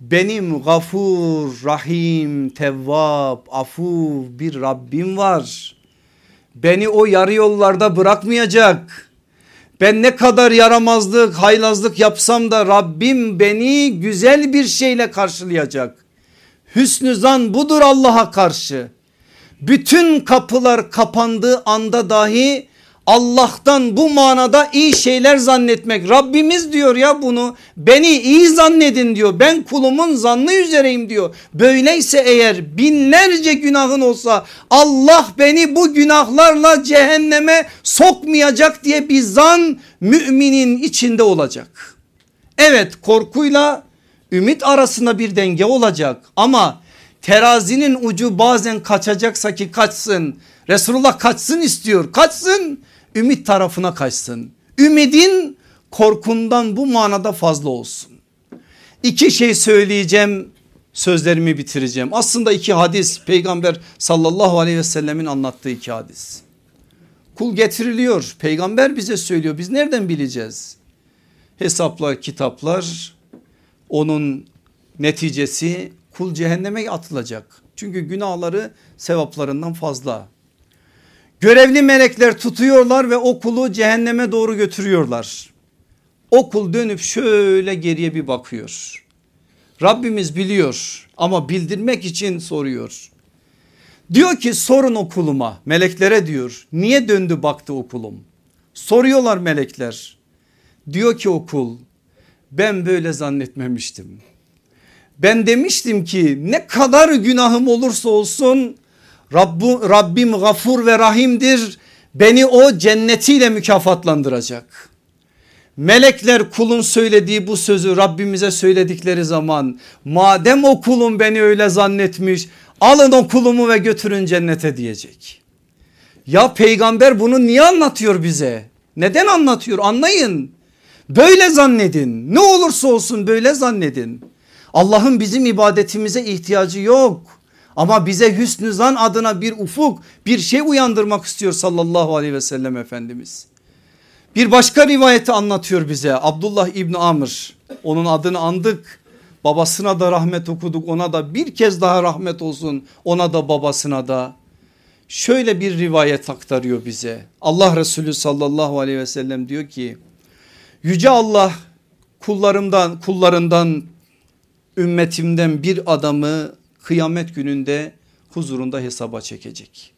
benim gafur, rahim, tevvab, afu bir Rabbim var. Beni o yarı yollarda bırakmayacak. Ben ne kadar yaramazlık, haylazlık yapsam da Rabbim beni güzel bir şeyle karşılayacak. Hüsnü zan budur Allah'a karşı. Bütün kapılar kapandığı anda dahi Allah'tan bu manada iyi şeyler zannetmek. Rabbimiz diyor ya bunu beni iyi zannedin diyor. Ben kulumun zannı üzereyim diyor. Böyleyse eğer binlerce günahın olsa Allah beni bu günahlarla cehenneme sokmayacak diye bir zan müminin içinde olacak. Evet korkuyla ümit arasında bir denge olacak ama terazinin ucu bazen kaçacaksa ki kaçsın. Resulullah kaçsın istiyor kaçsın ümit tarafına kaçsın. Ümidin korkundan bu manada fazla olsun. İki şey söyleyeceğim sözlerimi bitireceğim. Aslında iki hadis peygamber sallallahu aleyhi ve sellemin anlattığı iki hadis. Kul getiriliyor peygamber bize söylüyor biz nereden bileceğiz? Hesaplar kitaplar onun neticesi kul cehenneme atılacak. Çünkü günahları sevaplarından fazla. Görevli melekler tutuyorlar ve o kulu cehenneme doğru götürüyorlar. O kul dönüp şöyle geriye bir bakıyor. Rabbimiz biliyor ama bildirmek için soruyor. Diyor ki sorun okuluma meleklere diyor niye döndü baktı okulum? Soruyorlar melekler. Diyor ki okul ben böyle zannetmemiştim. Ben demiştim ki ne kadar günahım olursa olsun Rabbu, Rabbim gafur ve rahimdir. Beni o cennetiyle mükafatlandıracak. Melekler kulun söylediği bu sözü Rabbimize söyledikleri zaman madem o kulum beni öyle zannetmiş alın o kulumu ve götürün cennete diyecek. Ya peygamber bunu niye anlatıyor bize? Neden anlatıyor anlayın. Böyle zannedin ne olursa olsun böyle zannedin. Allah'ın bizim ibadetimize ihtiyacı yok. Ama bize hüsnü zan adına bir ufuk bir şey uyandırmak istiyor sallallahu aleyhi ve sellem Efendimiz. Bir başka rivayeti anlatıyor bize Abdullah İbni Amr onun adını andık. Babasına da rahmet okuduk ona da bir kez daha rahmet olsun ona da babasına da. Şöyle bir rivayet aktarıyor bize. Allah Resulü sallallahu aleyhi ve sellem diyor ki Yüce Allah kullarımdan kullarından ümmetimden bir adamı kıyamet gününde huzurunda hesaba çekecek.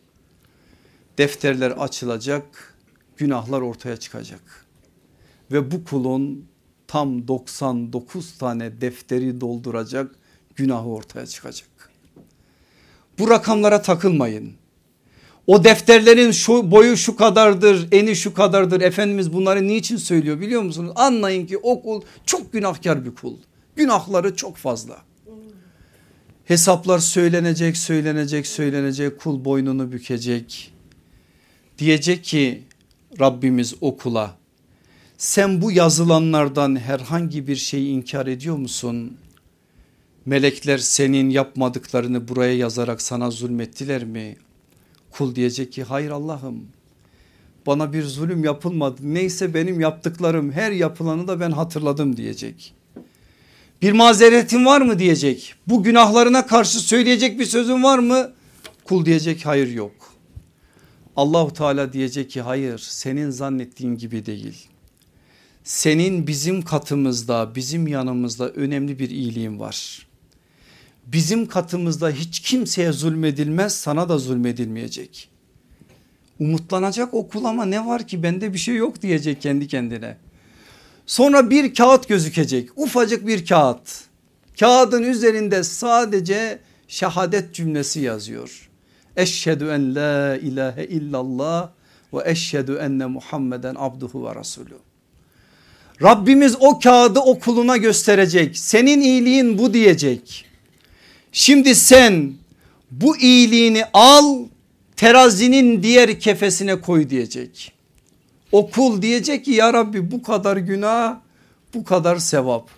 Defterler açılacak günahlar ortaya çıkacak. Ve bu kulun tam 99 tane defteri dolduracak günahı ortaya çıkacak. Bu rakamlara takılmayın. O defterlerin şu boyu şu kadardır, eni şu kadardır. Efendimiz bunları niçin söylüyor biliyor musunuz? Anlayın ki o kul çok günahkar bir kul. Günahları çok fazla. Hesaplar söylenecek, söylenecek, söylenecek. Kul boynunu bükecek. Diyecek ki Rabbimiz okula sen bu yazılanlardan herhangi bir şeyi inkar ediyor musun? Melekler senin yapmadıklarını buraya yazarak sana zulmettiler mi? Kul diyecek ki hayır Allah'ım bana bir zulüm yapılmadı. Neyse benim yaptıklarım her yapılanı da ben hatırladım diyecek. Bir mazeretin var mı diyecek. Bu günahlarına karşı söyleyecek bir sözün var mı? Kul diyecek hayır yok. Allahu Teala diyecek ki hayır senin zannettiğin gibi değil. Senin bizim katımızda bizim yanımızda önemli bir iyiliğin var. Bizim katımızda hiç kimseye zulmedilmez sana da zulmedilmeyecek. Umutlanacak okul ama ne var ki bende bir şey yok diyecek kendi kendine. Sonra bir kağıt gözükecek ufacık bir kağıt. Kağıdın üzerinde sadece şehadet cümlesi yazıyor. Eşhedü en la ilahe illallah ve eşhedü enne Muhammeden abduhu ve rasulü. Rabbimiz o kağıdı o kuluna gösterecek. Senin iyiliğin bu diyecek. Şimdi sen bu iyiliğini al terazinin diğer kefesine koy diyecek. O kul diyecek ki ya Rabbi bu kadar günah bu kadar sevap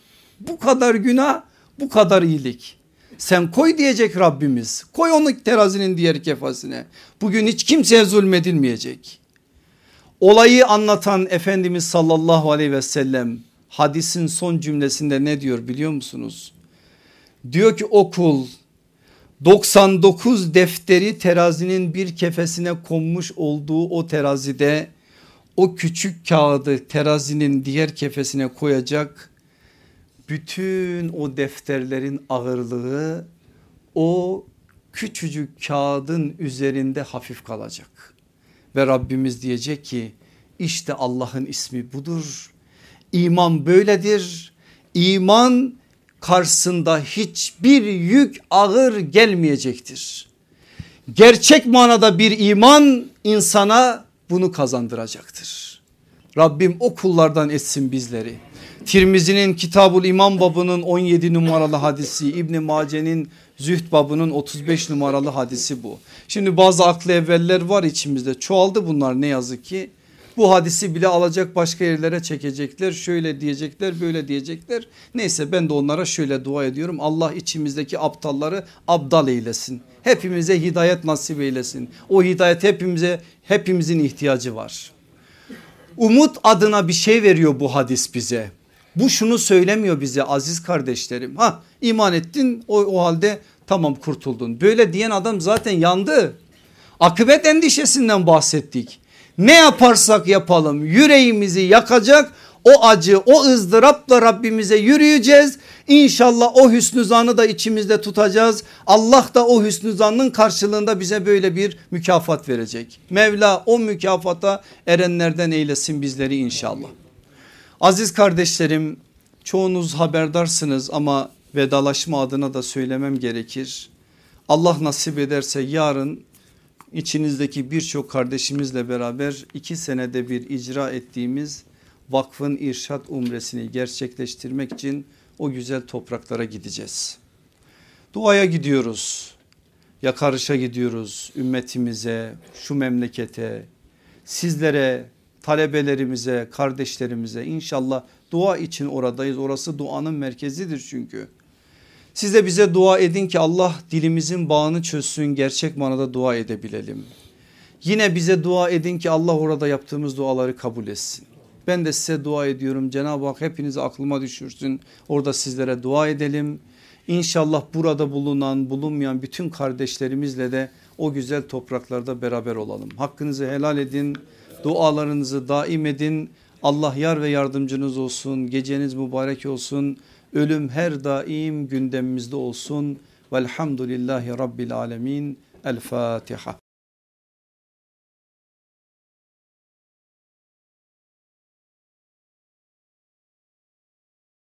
bu kadar günah bu kadar iyilik. Sen koy diyecek Rabbimiz koy onu terazinin diğer kefesine. Bugün hiç kimseye zulmedilmeyecek. Olayı anlatan Efendimiz sallallahu aleyhi ve sellem hadisin son cümlesinde ne diyor biliyor musunuz? Diyor ki o kul 99 defteri terazinin bir kefesine konmuş olduğu o terazide o küçük kağıdı terazinin diğer kefesine koyacak. Bütün o defterlerin ağırlığı o küçücük kağıdın üzerinde hafif kalacak. Ve Rabbimiz diyecek ki işte Allah'ın ismi budur. İman böyledir. İman karşısında hiçbir yük ağır gelmeyecektir. Gerçek manada bir iman insana bunu kazandıracaktır. Rabbim o kullardan etsin bizleri. Tirmizi'nin Kitabul İmam babının 17 numaralı hadisi İbn Mace'nin Zühd babının 35 numaralı hadisi bu. Şimdi bazı aklı evveller var içimizde çoğaldı bunlar ne yazık ki. Bu hadisi bile alacak başka yerlere çekecekler. Şöyle diyecekler böyle diyecekler. Neyse ben de onlara şöyle dua ediyorum. Allah içimizdeki aptalları abdal eylesin. Hepimize hidayet nasip eylesin. O hidayet hepimize hepimizin ihtiyacı var. Umut adına bir şey veriyor bu hadis bize. Bu şunu söylemiyor bize aziz kardeşlerim. Ha iman ettin o, o halde tamam kurtuldun. Böyle diyen adam zaten yandı. Akıbet endişesinden bahsettik. Ne yaparsak yapalım yüreğimizi yakacak o acı o ızdırapla Rabbimize yürüyeceğiz. İnşallah o hüsnü zanı da içimizde tutacağız. Allah da o hüsnü zanın karşılığında bize böyle bir mükafat verecek. Mevla o mükafata erenlerden eylesin bizleri inşallah. Aziz kardeşlerim çoğunuz haberdarsınız ama vedalaşma adına da söylemem gerekir. Allah nasip ederse yarın içinizdeki birçok kardeşimizle beraber iki senede bir icra ettiğimiz vakfın irşat umresini gerçekleştirmek için o güzel topraklara gideceğiz. Duaya gidiyoruz. Yakarışa gidiyoruz ümmetimize, şu memlekete, sizlere, talebelerimize, kardeşlerimize inşallah dua için oradayız. Orası duanın merkezidir çünkü. Siz de bize dua edin ki Allah dilimizin bağını çözsün gerçek manada dua edebilelim. Yine bize dua edin ki Allah orada yaptığımız duaları kabul etsin. Ben de size dua ediyorum Cenab-ı Hak hepinizi aklıma düşürsün orada sizlere dua edelim. İnşallah burada bulunan bulunmayan bütün kardeşlerimizle de o güzel topraklarda beraber olalım. Hakkınızı helal edin dualarınızı daim edin. Allah yar ve yardımcınız olsun geceniz mübarek olsun. Ölüm her daim gündemimizde olsun. Velhamdülillahi Rabbil Alemin. El Fatiha.